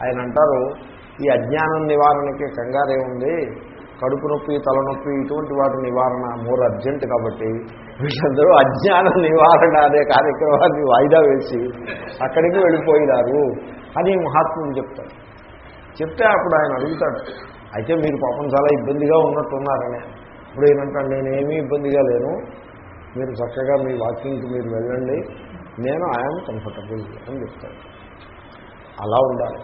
ఆయన అంటారు ఈ అజ్ఞానం నివారణకి కంగారే ఉంది. కడుపు నొప్పి తలనొప్పి ఇటువంటి వాటి నివారణ మోర్ అర్జెంట్ కాబట్టి వీళ్ళందరూ అజ్ఞాన నివారణ అనే కార్యక్రమాన్ని వాయిదా వేసి అక్కడికి వెళ్ళిపోయినారు అని మహాత్ముడు చెప్తాడు చెప్తే అప్పుడు ఆయన అడుగుతాడు అయితే మీరు పాపం చాలా ఇబ్బందిగా ఉన్నట్టున్నారని. ఇప్పుడు ఏంటంటే నేనేమీ ఇబ్బందిగా లేను. మీరు చక్కగా మీ వాకింగ్కి మీరు వెళ్ళండి. నేను ఐఎమ్ కంఫర్టబుల్ అని చెప్తాను అలా ఉండాలి.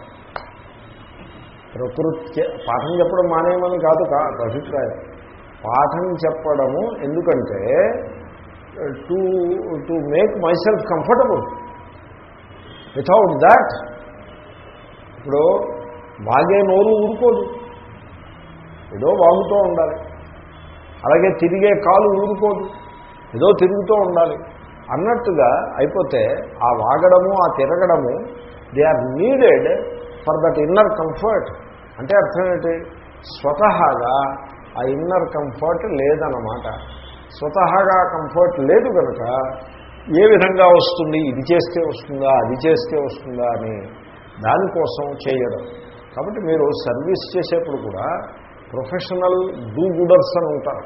ప్రకృతి పాఠం చెప్పడం మానేయమని కాదు అభిప్రాయం. పాఠం చెప్పడము ఎందుకంటే to to make myself comfortable without that ఇప్పుడు వాగే నోరు ఊరుకోదు. ఏదో వాగుతూ ఉండాలి. అలాగే తిరిగే కాలు ఊరుకోదు. ఏదో తిరుగుతూ ఉండాలి. అన్నట్టుగా అయిపోతే ఆ వాగడము ఆ తిరగడము they are needed for that inner comfort. అంటే అర్థం ఏంటి? స్వతహాగా ఆ ఇన్నర్ కంఫర్ట్ లేదన్నమాట. స్వతహాగా కంఫర్ట్ లేదు కనుక ఏ విధంగా వస్తుంది? ఇది చేస్తే వస్తుందా? అది చేస్తే వస్తుందా? అని దానికోసం చేయడం. కాబట్టి మీరు సర్వీస్ చేసేప్పుడు కూడా ప్రొఫెషనల్ డూ గుడర్స్ అని ఉంటారు.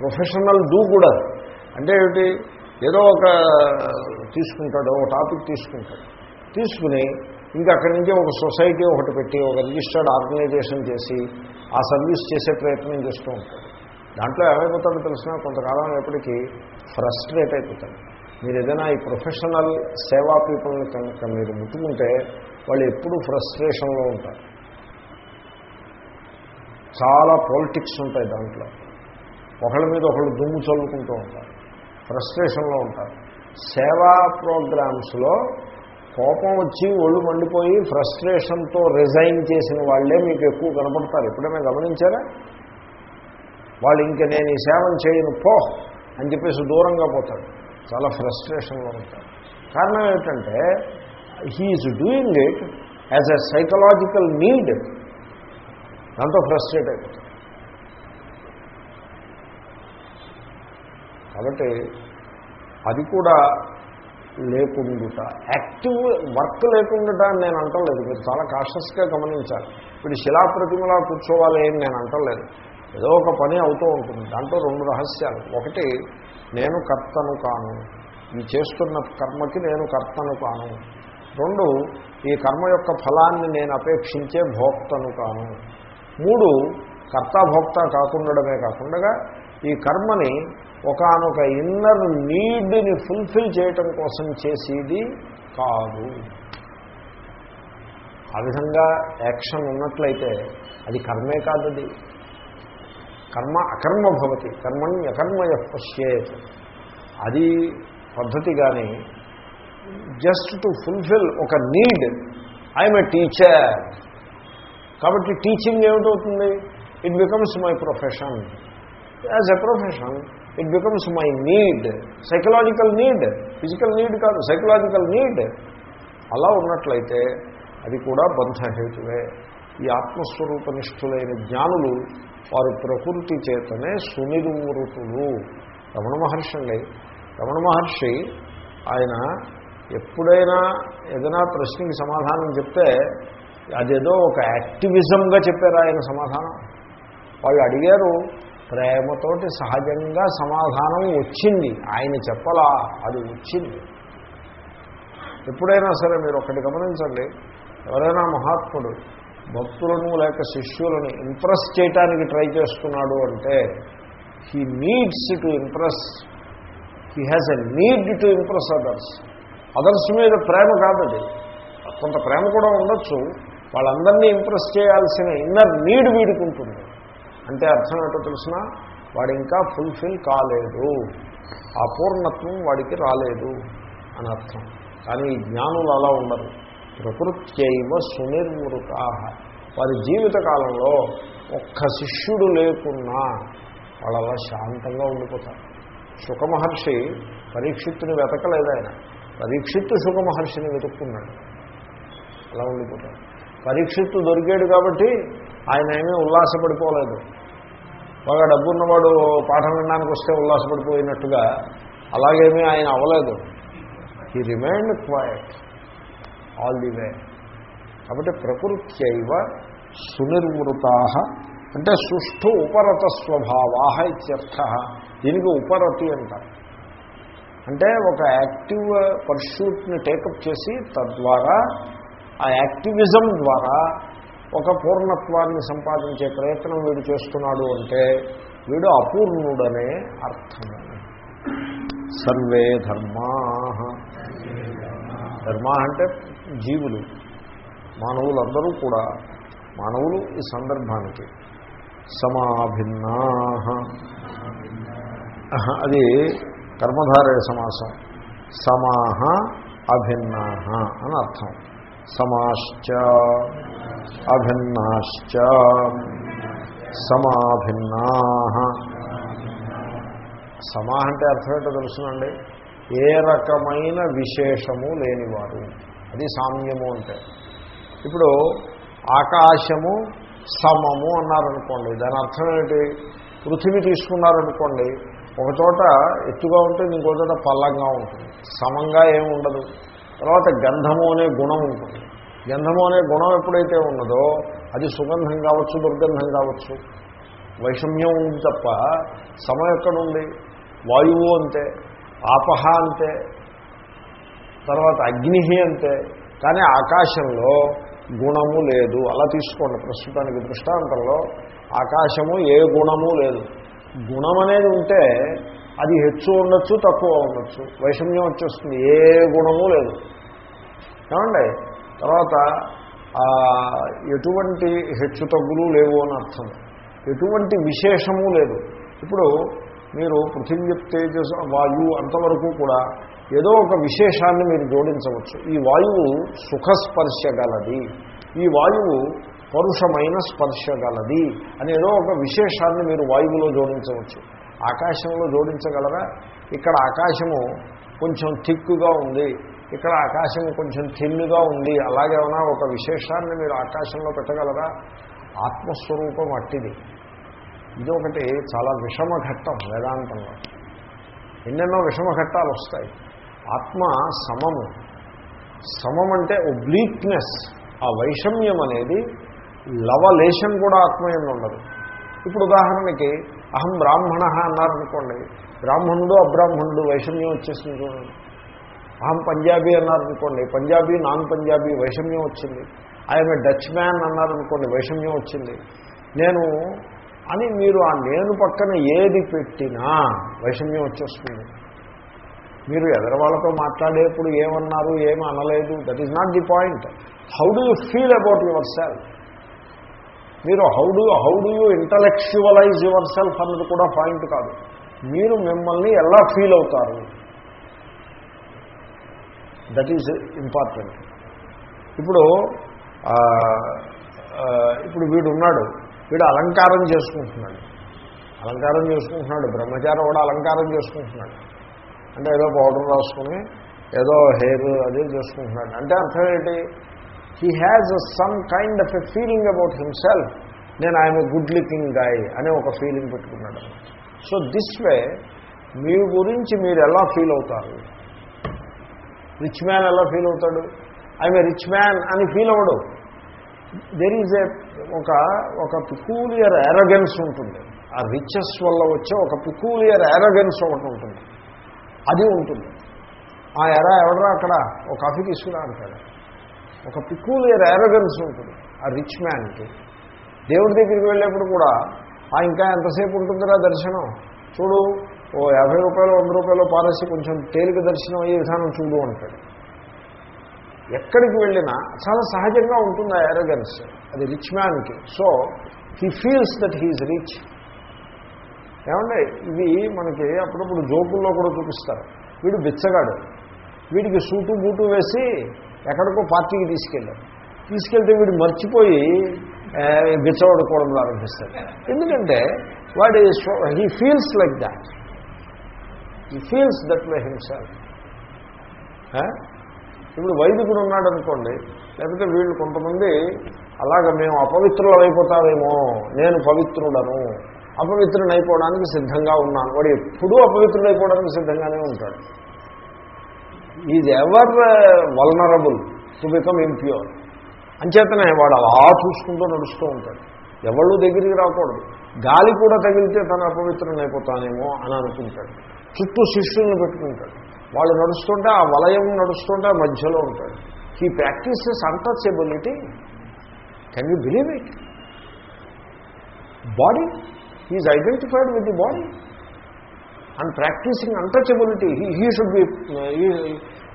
ప్రొఫెషనల్ డూ గుడర్ అంటే ఏమిటి? ఏదో ఒక తీసుకుంటాడు ఒక టాపిక్ తీసుకుంటాడు. తీసుకుని ఇంకా అక్కడి నుంచి ఒక సొసైటీ ఒకటి పెట్టి ఒక రిజిస్టర్డ్ ఆర్గనైజేషన్ చేసి ఆ సర్వీస్ చేసే ప్రయత్నం చేస్తూ ఉంటాడు దాంట్లో ఏమైపోతాడో తెలిసినా కొంతకాలం ఎప్పటికీ ఫ్రస్ట్రేట్ అయిపోతాడు. మీరు ఏదైనా ఈ ప్రొఫెషనల్ సేవా పీపుల్ని కనుక మీరు ముట్టుకుంటే వాళ్ళు ఎప్పుడూ ఫ్రస్ట్రేషన్లో ఉంటారు. చాలా పాలిటిక్స్ ఉంటాయి దాంట్లో. ఒకళ్ళ మీద ఒకళ్ళు దుమ్ము చల్లుకుంటూ ఉంటారు. ఫ్రస్ట్రేషన్లో ఉంటారు. సేవా ప్రోగ్రామ్స్లో కోపం వచ్చి ఒళ్ళు మండిపోయి ఫ్రస్ట్రేషన్తో రిజైన్ చేసిన వాళ్ళే మీకు ఎక్కువ కనపడతారు. ఎప్పుడైనా గమనించారా? వాళ్ళు ఇంక నేను ఈ సేవను చేయను పో అని చెప్పేసి దూరంగా పోతాడు. చాలా ఫ్రస్ట్రేషన్లో ఉంటాడు. కారణం ఏమిటంటే he is doing it as a psychological need దాంతో ఫ్రస్ట్రేట్ అయిపోతాడు. కాబట్టి అది కూడా లేకుండుట. యాక్టివ్ వర్క్ లేకుండుట అని నేను అంటలేదు. మీరు చాలా కాషస్గా గమనించాలి. ఇప్పుడు శిలాప్రతిమలా కూర్చోవాలి అని నేను అంటలేదు. ఏదో ఒక పని అవుతూ ఉంటుంది. దాంట్లో రెండు రహస్యాలు. ఒకటి నేను కర్తను కాను. ఈ చేస్తున్న కర్మకి నేను కర్తను కాను. రెండు ఈ కర్మ యొక్క ఫలాన్ని నేను అపేక్షించే భోక్తను కాను. మూడు కర్తాభోక్త కాకుండడమే కాకుండా ఈ కర్మని ఒకనొక ఇన్నర్ నీడ్ని ఫుల్ఫిల్ చేయటం కోసం చేసేది కాదు. ఆ విధంగా యాక్షన్ ఉన్నట్లయితే అది కర్మే కాదది. కర్మ అకర్మ భవతి. కర్మని అకర్మయ పశ్యేత్. అది పద్ధతి కానీ జస్ట్ టు ఫుల్ఫిల్ ఒక నీడ్. I'm a teacher. కాబట్టి teaching ఏమిటవుతుంది? It becomes my profession. As a profession. It becomes my need psychological need physical need కాదు సైకలాజికల్ నీడ్ అలా ఉన్నట్లయితే అది కూడా బంధహేతువే. ఈ ఆత్మస్వరూప నిష్ఠులైన జ్ఞానులు వారు ప్రకృతి చేతనే సునిర్వృతులు రమణ మహర్షి అండి. రమణ మహర్షి ఆయన ఎప్పుడైనా ఏదైనా ప్రశ్నకి సమాధానం చెప్తే అదేదో ఒక యాక్టివిజంగా చెప్పారు ఆయన సమాధానం. వాళ్ళు అడిగారు ప్రేమతోటి సహజంగా సమాధానం వచ్చింది. ఆయన చెప్పలా అది వచ్చింది. ఎప్పుడైనా సరే మీరు ఒకటి గమనించండి. ఎవరైనా మహాత్ముడు భక్తులను లేక శిష్యులను ఇంప్రెస్ చేయటానికి ట్రై చేస్తున్నాడు అంటే he needs to impress he has a need to impress others others మీద ప్రేమ కాదది కొంత ప్రేమ కూడా ఉండొచ్చు. వాళ్ళందరినీ ఇంప్రెస్ చేయాల్సిన ఇన్నర్ నీడ్ వీడుకుంటుంది అంటే అర్థం ఏంటో తెలిసిన? వాడు ఇంకా ఫుల్ఫిల్ కాలేదు. ఆ పూర్ణత్వం వాడికి రాలేదు అని అర్థం. కానీ ఈ జ్ఞానులు అలా ఉండరు. ప్రకృత్యైవ సునిర్మృత. వారి జీవిత కాలంలో ఒక్క శిష్యుడు లేకున్నా వాళ్ళు అలా శాంతంగా ఉండిపోతారు. సుఖమహర్షి పరీక్షిత్తుని వెతకలేదు ఆయన. పరీక్షిత్తు సుఖమహర్షిని వెతుక్కున్నాడు. అలా ఉండిపోతాడు. పరీక్షిత్తు దొరికాడు కాబట్టి ఆయన ఏమీ ఉల్లాసపడిపోలేదు. బాగా డబ్బున్నవాడు పాఠం వినడానికి వస్తే ఉల్లాసపడిపోయినట్టుగా అలాగేమీ ఆయన అవ్వలేదు. He remained quiet all the way కాబట్టి ప్రకృత్యైవ సునిర్వృతా అంటే సుష్ఠు ఉపరత స్వభావా ఇత్యర్థ. దీనికి ఉపరతి అంటారు అంటే ఒక యాక్టివ్ పర్ష్యూట్ని టేకప్ చేసి తద్వారా ఆ యాక్టివిజం ద్వారా ఒక పూర్ణత్వాన్ని సంపాదించే ప్రయత్నం వీడు చేస్తున్నాడు అంటే వీడు అపూర్ణుడనే అర్థము సర్వే ధర్మా. ధర్మ అంటే జీవులు మానవులందరూ కూడా. మానవులు ఈ సందర్భానికి. సమాభిన్నా. అది కర్మధారయ సమాసం. సమాహ అభిన్నా అని అర్థం. సమాశ్చ. అభిన్నాశ్చ సమాభిన్నా. సమా అంటే అర్థం ఏంటో తెలుసునండి? ఏ రకమైన విశేషము లేనివారు అది సామ్యము అంటే. ఇప్పుడు ఆకాశము సమము అన్నారనుకోండి. దాని అర్థం ఏంటి? పృథివీ తీసుకున్నారనుకోండి. ఒక చోట ఎత్తుగా ఉంటుంది ఇంకో చోట పల్లంగా ఉంటుంది. సమంగా ఏమి ఉండదు. తర్వాత గంధము అనే గుణం ఉంటుంది. గంధము అనే గుణం ఎప్పుడైతే ఉన్నదో అది సుగంధం కావచ్చు దుర్గంధం కావచ్చు. వైషమ్యం ఉంది తప్ప సమ ఎక్కడుంది? వాయువు అంతే ఆపహ అంతే తర్వాత అగ్ని అంతే. కానీ ఆకాశంలో గుణము లేదు. అలా తీసుకోండి. ప్రస్తుతానికి దృష్టాంతంలో ఆకాశము ఏ గుణము లేదు. గుణం అనేది ఉంటే అది హెచ్చు ఉండొచ్చు తక్కువ ఉండొచ్చు. వైషమ్యం వచ్చేస్తుంది. ఏ గుణము లేదు. ఏమండి? తర్వాత ఎటువంటి హెచ్చు తగ్గులు లేవు అని అర్థం. ఎటువంటి విశేషము లేదు. ఇప్పుడు మీరు పృథివీ తేజస్ వాయువు అంతవరకు కూడా ఏదో ఒక విశేషాన్ని మీరు జోడించవచ్చు. ఈ వాయువు సుఖస్పర్శ గలది. ఈ వాయువు పరుషమైన స్పర్శ గలది అని ఏదో ఒక విశేషాన్ని మీరు వాయువులో జోడించవచ్చు. ఆకాశంలో జోడించగలరా? ఇక్కడ ఆకాశము కొంచెం థిక్గా ఉంది. ఇక్కడ ఆకాశం కొంచెం థిన్నుగా ఉంది. అలాగేమైనా ఒక విశేషాన్ని మీరు ఆకాశంలో పెట్టగలరా? ఆత్మస్వరూపం అట్టిది. ఇది ఒకటి చాలా విషమ ఘట్టం వేదాంతంలో. ఎన్నెన్నో విషమ ఘట్టాలు వస్తాయి. ఆత్మ సమము. సమం అంటే ఒబ్లీక్నెస్ ఆ వైషమ్యం అనేది లవలేశం కూడా ఆత్మయం ఉండదు. ఇప్పుడు ఉదాహరణకి అహం బ్రాహ్మణ అన్నారనుకోండి. బ్రాహ్మణుడు అబ్రాహ్మణుడు వైషమ్యం వచ్చేసింది చూడండి. అహం పంజాబీ అన్నారనుకోండి. పంజాబీ నాన్ పంజాబీ వైషమ్యం వచ్చింది. ఆయన డచ్ మ్యాన్ అన్నారనుకోండి వైషమ్యం వచ్చింది. నేను అని మీరు ఆ నేను పక్కన ఏది పెట్టినా వైషమ్యం వచ్చేస్తుంది. మీరు ఎదరవాళ్ళతో మాట్లాడేప్పుడు ఏమన్నారు ఏమి అనలేదు. That is not the point how do you feel about yourself మీరు how do how do you intellectualize yourself అన్నది కూడా పాయింట్ కాదు. మీరు మిమ్మల్ని ఎలా ఫీల్ అవుతారు? దట్ ఈజ్ ఇంపార్టెంట్ ఇప్పుడు ఇప్పుడు వీడు ఉన్నాడు వీడు అలంకారం చేసుకుంటున్నాడు. అలంకారం చేసుకుంటున్నాడు. బ్రహ్మచారి కూడా అలంకారం చేసుకుంటున్నాడు. అంటే ఏదో పౌడర్ రాసుకుని ఏదో హెయిర్ అదే చేసుకుంటున్నాడు. అంటే అర్థం ఏంటి? He has some kind of a feeling about himself నేను ఆయన గుడ్ లుకింగ్ గాయ్ అనే ఒక ఫీలింగ్ పెట్టుకున్నాడు. సో దిస్ వే మీ గురించి మీరు ఎలా ఫీల్ అవుతారు? రిచ్ మ్యాన్ ఎలా ఫీల్ అవుతాడు? ఐఎమ్ రిచ్ మ్యాన్ అని ఫీల్ అవ్వడు. దెర్ ఈజ్ ఏ ఒక ఒక పికూలియర్ ఎరగెన్స్ ఉంటుంది. ఆ రిచెస్ వల్ల వచ్చే ఒక పికూలియర్ ఎరగెన్స్ ఒకటి ఉంటుంది. అది ఉంటుంది. ఆ ఎర ఎవడరా అక్కడ? ఒక కాఫీ తీసుకురా అంటాడు. ఒక పికూలియర్ ఎరగెన్స్ ఉంటుంది ఆ రిచ్ మ్యాన్కి దేవుడి దగ్గరికి వెళ్ళేప్పుడు కూడా ఆ ఇంకా ఎంతసేపు ఉంటుందిరా దర్శనం? చూడు ఓ యాభై రూపాయలు వంద రూపాయలు పారేసి కొంచెం తేలిక దర్శనం అయ్యే విధానం చూడు అంటాడు. ఎక్కడికి వెళ్ళినా చాలా సహజంగా ఉంటుంది ఆ ఎరగన్స్ అది rich మ్యాన్కి so he feels that he is rich ఏమంటే ఇవి మనకి అప్పుడప్పుడు జోకుల్లో కూడా చూపిస్తారు. వీడు బిచ్చగాడు. వీడికి సూటు బూటు వేసి ఎక్కడికో పార్టీకి తీసుకెళ్ళారు తీసుకెళ్తే వీడు మర్చిపోయి ఆ, బిచ్చవాడుకోవడం ప్రారంభిస్తాడు ఎందుకంటే వాడి హీ ఫీల్స్ లైక్ దాట్ ఈ ఫీల్స్ దట్ వే హిమ్సెల్ఫ్ ఇప్పుడు వైదికుడు ఉన్నాడు అనుకోండి లేకపోతే వీళ్ళు కొంతమంది అలాగ మేము అపవిత్రులు అయిపోతామేమో నేను పవిత్రుడను అపవిత్రుడు అయిపోవడానికి సిద్ధంగా ఉన్నాను. వాడు ఎప్పుడూ అపవిత్రుడు అయిపోవడానికి సిద్ధంగానే ఉంటాడు. Is ever vulnerable to become impure అంచేతనే వాడు అలా చూసుకుంటూ నడుస్తూ ఉంటాడు. ఎవళ్ళు దగ్గరికి రాకూడదు. గాలి కూడా తగిలితే తన అపవిత్రం అయిపోతానేమో అని అనుకుంటాడు. చుట్టూ శిష్యులను పెట్టుకుంటాడు. వాళ్ళు నడుస్తుంటే ఆ వలయం నడుస్తుంటే మధ్యలో ఉంటాడు. ఈ practices untouchability can you believe it body is identified with the body and practicing untouchability he should be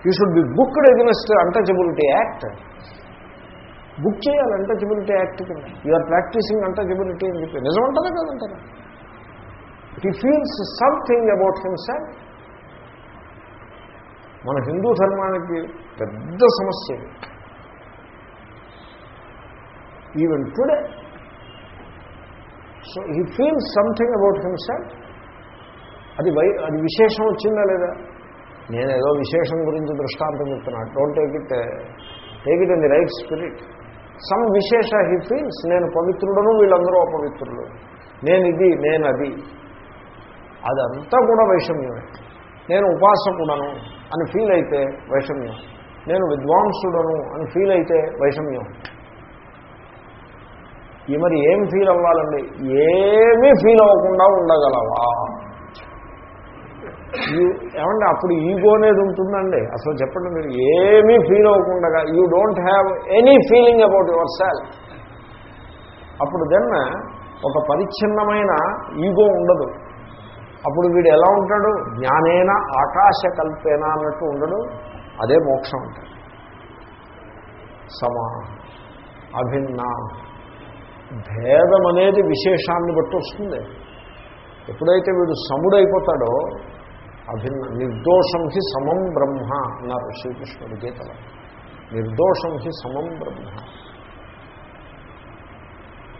he should be booked against untouchability act book చేయాలి అన్టచబిలిటీ యాక్ట్ కింద. యూఆర్ ప్రాక్టీసింగ్ అన్టచబిలిటీ అని చెప్పి. నిజం కదంటారా? He feels something about himself మన హిందూ ధర్మానికి పెద్ద సమస్య even today so he feels something about himself అది వై అది విశేషం వచ్చిందా లేదా? నేను ఏదో విశేషం గురించి దృష్టాంతం చెప్తున్నాను don't take it take it in the right spirit some విశేష హీ ఫీల్స్ నేను పవిత్రుడను వీళ్ళందరూ అపవిత్రులు. నేను ఇది నేను అది. అదంతా కూడా వైషమ్యమే. నేను ఉపాసకుడను అని ఫీల్ అయితే వైషమ్యం. నేను విద్వాంసుడను అని ఫీల్ అయితే వైషమ్యం. ఈ మరి ఏం ఫీల్ అవ్వాలండి? ఏమీ ఫీల్ అవ్వకుండా ఉండగలవా? ఈ- ఏమంటే అప్పుడు ఈగో అనేది ఉంటుందండి. అసలు చెప్పండి మీరు ఏమీ ఫీల్ అవ్వకుండా you don't have any feeling about yourself అప్పుడు దెన్ ఒక పరిచ్ఛిన్నమైన ఈగో ఉండదు. అప్పుడు వీడు ఎలా ఉంటాడు? జ్ఞానేన ఆకాశ కల్పేన అన్నట్టు ఉండడు. అదే మోక్షం అంటాడు. సమా అభిన్న భేదం అనేది విశేషాన్ని బట్టి వస్తుంది. ఎప్పుడైతే వీడు సముడైపోతాడో అభిన్న నిర్దోషం హి సమం బ్రహ్మ అన్నారు శ్రీకృష్ణుడి గీతలో. నిర్దోషం హి సమం బ్రహ్మ.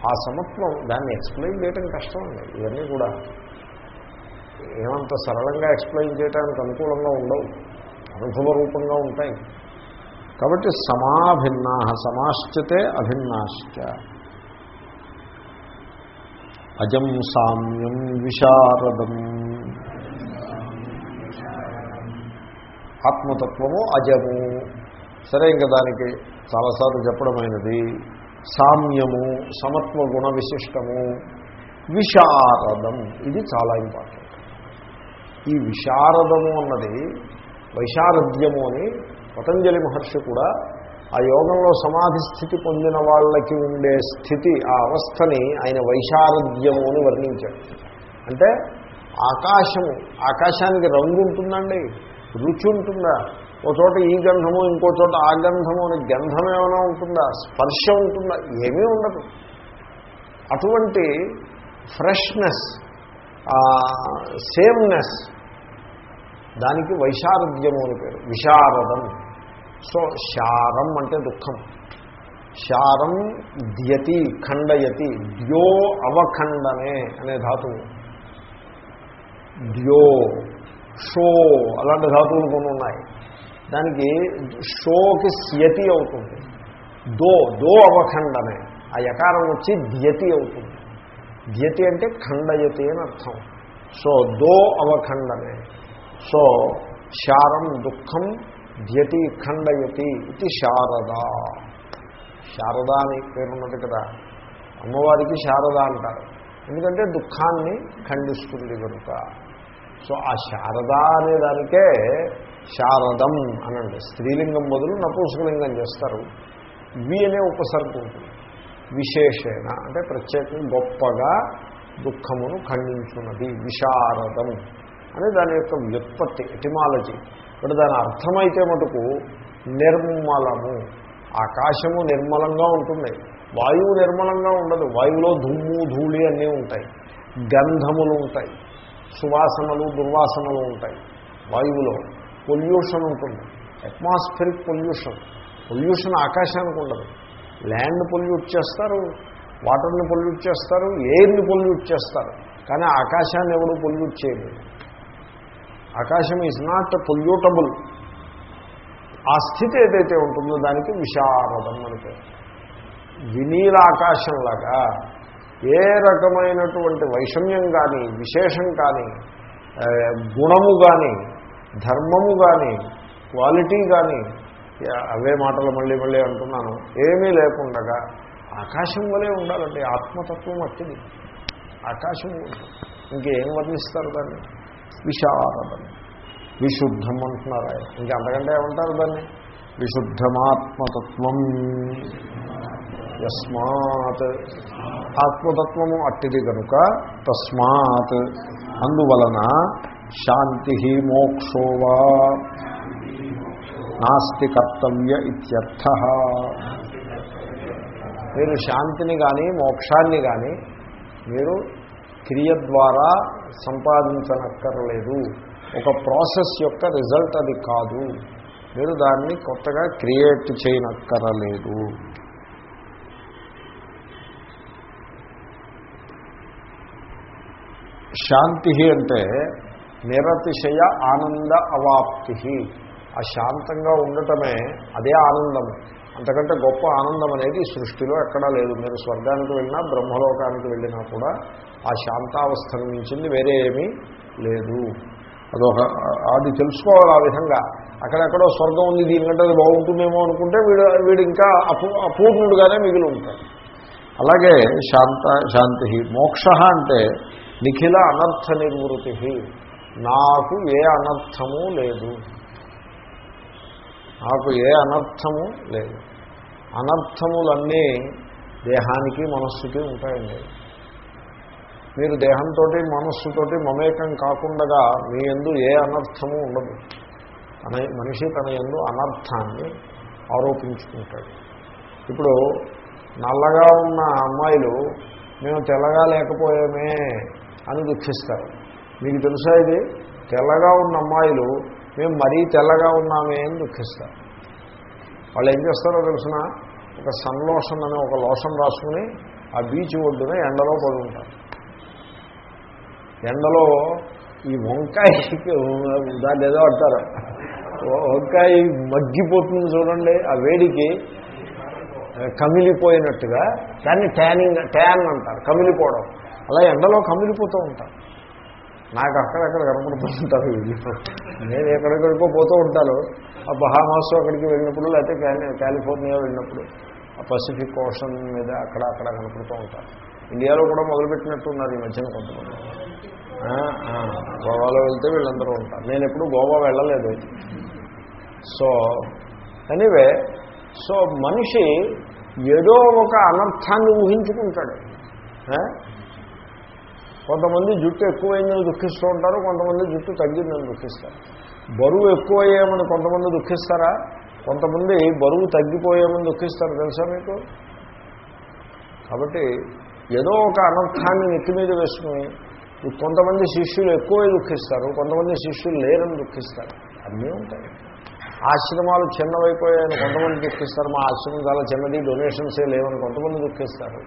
ఆ సమత్వం దాన్ని ఎక్స్ప్లెయిన్ చేయడం కష్టం ఇవన్నీ కూడా ఏమంత సరళంగా ఎక్స్ప్లెయిన్ చేయడానికి అనుకూలంగా ఉండవు. అనుభవ రూపంగా ఉంటాయి. కాబట్టి సమాభిన్నా సమాశ్చితే అభిన్నాశ్చ. అజం సామ్యం విశారదం. ఆత్మతత్వము అజము. సరే ఇంకా దానికి చాలాసార్లు చెప్పడమైనది. సామ్యము సమత్వ గుణ విశిష్టము. విశారదం ఇది చాలా ఇంపార్టెంట్. ఈ విశారదము అన్నది వైశారద్యము అని పతంజలి మహర్షి కూడా ఆ యోగంలో సమాధి స్థితి పొందిన వాళ్ళకి ఉండే స్థితి ఆ అవస్థని ఆయన వైశారద్యము అని వర్ణించాడు. అంటే ఆకాశము ఆకాశానికి రంగు ఉంటుందండి రుచి ఉంటుందా? ఓ చోట ఈ గంధము ఇంకో చోట ఆ గంధము అని గంధం ఏమైనా ఉంటుందా? స్పర్శ ఉంటుందా? ఏమీ ఉండదు. అటువంటి ఫ్రెష్నెస్ సేమ్నెస్ దానికి వైశారద్యము అని పేరు. విశారదం. సో శారం అంటే దుఃఖం. శారం ద్యతి ఖండయతి. ద్యో అవఖండనే అనే ధాతువు. ద్యో షో అలాంటి ధాతువులు కొన్ని ఉన్నాయి. దానికి షోకి స్యతి అవుతుంది. దో దో అవఖండమే ఆ యకారం వచ్చి ద్యతి అవుతుంది. ద్యతి అంటే ఖండయతి అని అర్థం. సో దో అవఖండమే సో శారం దుఃఖం ద్యతి ఖండయతి ఇది శారద. శారద అని పేరున్నది కదా. అమ్మవారికి శారద అంటారు. ఎందుకంటే దుఃఖాన్ని ఖండిస్తుంది కనుక. సో ఆ శారద అనే దానికే శారదం అనండి. స్త్రీలింగం బదులు నపూంసకలింగం చేస్తారు. వి అనే ఉపసర్గ ఉంటుంది. విశేషేణ అంటే ప్రత్యేకంగా గొప్పగా దుఃఖమును ఖండించున్నది. విశారదం. అని దాని యొక్క వ్యుత్పత్తి ఎటిమాలజీ ఇప్పుడు దాని అర్థమైతే మటుకు నిర్మలము. ఆకాశము నిర్మలంగా ఉంటుంది. వాయువు నిర్మలంగా ఉండదు. వాయువులో దుమ్ము ధూళి అన్నీ ఉంటాయి. గంధములు ఉంటాయి. సువాసనలు దుర్వాసనలు ఉంటాయి. వాయువులో పొల్యూషన్ ఉంటుంది. Atmospheric pollution. పొల్యూషన్ ఆకాశానికి ఉండదు. ల్యాండ్ పొల్యూట్ చేస్తారు. వాటర్ని పొల్యూట్ చేస్తారు. ఎయిర్ని పొల్యూట్ చేస్తారు. కానీ ఆకాశాన్ని ఎవరు పొల్యూట్ చేయలేదు ఆకాశం ఈజ్ నాట్ పొల్యూటబుల్ ఆ స్థితి ఏదైతే ఉంటుందో దానికి విశారదం అంటే వినీల ఆకాశంలాగా ఏ రకమైనటువంటి వైషమ్యం కానీ విశేషం కానీ గుణము కానీ ధర్మము కానీ క్వాలిటీ కానీ అవే మాటలు మళ్ళీ మళ్ళీ అంటున్నాను. ఏమీ లేకుండగా ఆకాశం వలే ఉండాలంటే ఆత్మతత్వం అట్టిది. ఆకాశం ఇంకేం వర్ణిస్తారు దాన్ని? విశారదని విశుద్ధం అంటున్నారు ఆయన ఇంకా అంతకంటే ఏమంటారు దాన్ని? విశుద్ధమాత్మతత్వం. యస్మాత్. ఆత్మతత్వము అట్టిది కనుక తస్మాత్. అందువలన శాంతి మోక్షోవా నాస్తి కర్తవ్య ఇత్యర్థ. మీరు శాంతిని కానీ మోక్షాన్ని కానీ మీరు క్రియ ద్వారా సంపాదించనక్కర్లేదు. ఒక ప్రాసెస్ యొక్క రిజల్ట్ అది కాదు. మీరు దాన్ని కొత్తగా క్రియేట్ చేయనక్కరలేదు. శాంతి అంటే నిరతిశయ ఆనంద అవాప్తి. ఆ శాంతంగా ఉండటమే అదే ఆనందం. అంతకంటే గొప్ప ఆనందం అనేది సృష్టిలో ఎక్కడా లేదు. మీరు స్వర్గానికి వెళ్ళినా బ్రహ్మలోకానికి వెళ్ళినా కూడా ఆ శాంతావస్థను మించింది వేరే ఏమీ లేదు. అదొక అది తెలుసుకోవాలి ఆ విధంగా. అక్కడెక్కడో స్వర్గం ఉంది దీనికంటే అది బాగుంటుందేమో అనుకుంటే వీడు వీడు ఇంకా అపూ అపూర్ణుడుగానే మిగిలి ఉంటాడు. అలాగే శాంత శాంతి మోక్ష అంటే నిఖిల అనర్థ నిర్వృతి నాకు ఏ అనర్థము లేదు. నాకు ఏ అనర్థము లేదు. అనర్థములన్నీ దేహానికి మనస్సుకి ఉంటాయండి. మీరు దేహంతో మనస్సుతోటి మమేకం కాకుండా మీ ఎందు ఏ అనర్థము ఉండదు. తన మనిషి తన ఎందు అనర్థాన్ని ఆరోపించుకుంటాడు. ఇప్పుడు నల్లగా ఉన్న అమ్మాయిలు మేము తెల్లగా లేకపోయామే అని దుఃఖిస్తారు. మీకు తెలుసా ఇది? తెల్లగా ఉన్న అమ్మాయిలు మేము మరీ తెల్లగా ఉన్నామే అని దుఃఖిస్తారు. వాళ్ళు ఏం చేస్తారో తెలిసిన? ఒక సన్ లోషన్ అనే ఒక లోషన్ రాసుకుని ఆ బీచ్ ఒడ్డున ఎండలో పడి ఉంటారు ఎండలో ఈ వంకాయకి దాన్ని ఏదో అంటారు వంకాయ మగ్గిపోతుంది చూడండి ఆ వేడికి కమిలిపోయినట్టుగా దాన్ని ట్యానింగ్ ట్యాన్ అంటారు కమిలిపోవడం. అలా ఎండలో కమిలిపోతూ ఉంటారు. నాకు అక్కడక్కడ కనపడుతూ ఉంటారు నేను ఎక్కడెక్కడికో పోతూ ఉంటాను. ఆ బహామాస్ అక్కడికి వెళ్ళినప్పుడు లేకపోతే కాలి కాలిఫోర్నియా వెళ్ళినప్పుడు ఆ పసిఫిక్ ఓషన్ మీద అక్కడ అక్కడ కనపడుతూ ఉంటారు. ఇండియాలో కూడా మొదలుపెట్టినట్టున్నారు ఈ మధ్యన కొంతమంది. గోవాలో వెళ్తే వీళ్ళందరూ ఉంటారు. నేను ఎప్పుడు గోవా వెళ్ళలేదు. సో ఎనీవే సో మనిషి ఏదో ఒక అనర్థాన్ని ఊహించుకుంటాడు. కొంతమంది జుట్టు ఎక్కువైందని దుఃఖిస్తూ ఉంటారు కొంతమంది జుట్టు తగ్గిందని దుఃఖిస్తారు. బరువు ఎక్కువయ్యామని కొంతమంది దుఃఖిస్తారా? కొంతమంది బరువు తగ్గిపోయామని దుఃఖిస్తారు తెలుసా మీకు? కాబట్టి ఏదో ఒక అనర్థాన్ని నెత్తి మీద వేసుకుని కొంతమంది శిష్యులు ఎక్కువే దుఃఖిస్తారు కొంతమంది శిష్యులు లేరని దుఃఖిస్తారు. అన్నీ ఉంటాయి. ఆశ్రమాలు చిన్నవైపోయాయని కొంతమంది దుఃఖిస్తారు మా ఆశ్రమం చాలా చిన్నది డొనేషన్సే లేవని కొంతమంది దుఃఖిస్తారు.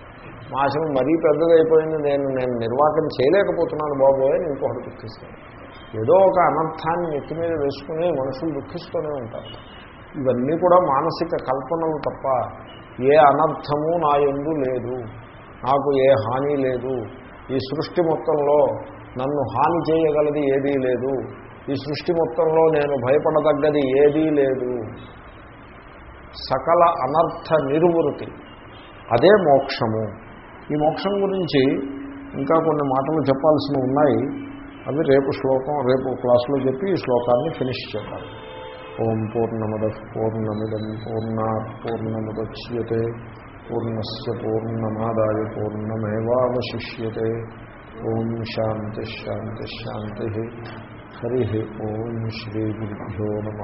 మా ఆశ్రమం మరీ పెద్దదైపోయింది నేను నేను నిర్వాహకం చేయలేకపోతున్నాను బాబు అని ఇంకొకటి దుఃఖిస్తాను ఏదో ఒక అనర్థాన్ని నెత్తి మీద వేసుకుని మనుషులు దుఃఖిస్తూనే ఉంటారు. ఇవన్నీ కూడా మానసిక కల్పనలు తప్ప ఏ అనర్థము నా ఎందు లేదు నాకు ఏ హాని లేదు ఈ సృష్టి మొత్తంలో నన్ను హాని చేయగలది ఏదీ లేదు. ఈ సృష్టి మొత్తంలో నేను భయపడదగ్గది ఏదీ లేదు. సకల అనర్థ నిర్వృతి. అదే మోక్షము. ఈ మోక్షం గురించి ఇంకా కొన్ని మాటలు చెప్పాల్సినవి ఉన్నాయి. అవి రేపు శ్లోకం రేపు క్లాసులో చెప్పి ఈ శ్లోకాన్ని ఫినిష్ చేద్దాం. ఓం పూర్ణముద పూర్ణమిదం పూర్ణా పూర్ణముద్యతే పూర్ణస్ పూర్ణమాదాయ పూర్ణమేవాశిష్యే ఓం శాంతిశాంతిశాంతి హరి ఓం శ్రీ గురుభ్యో నమ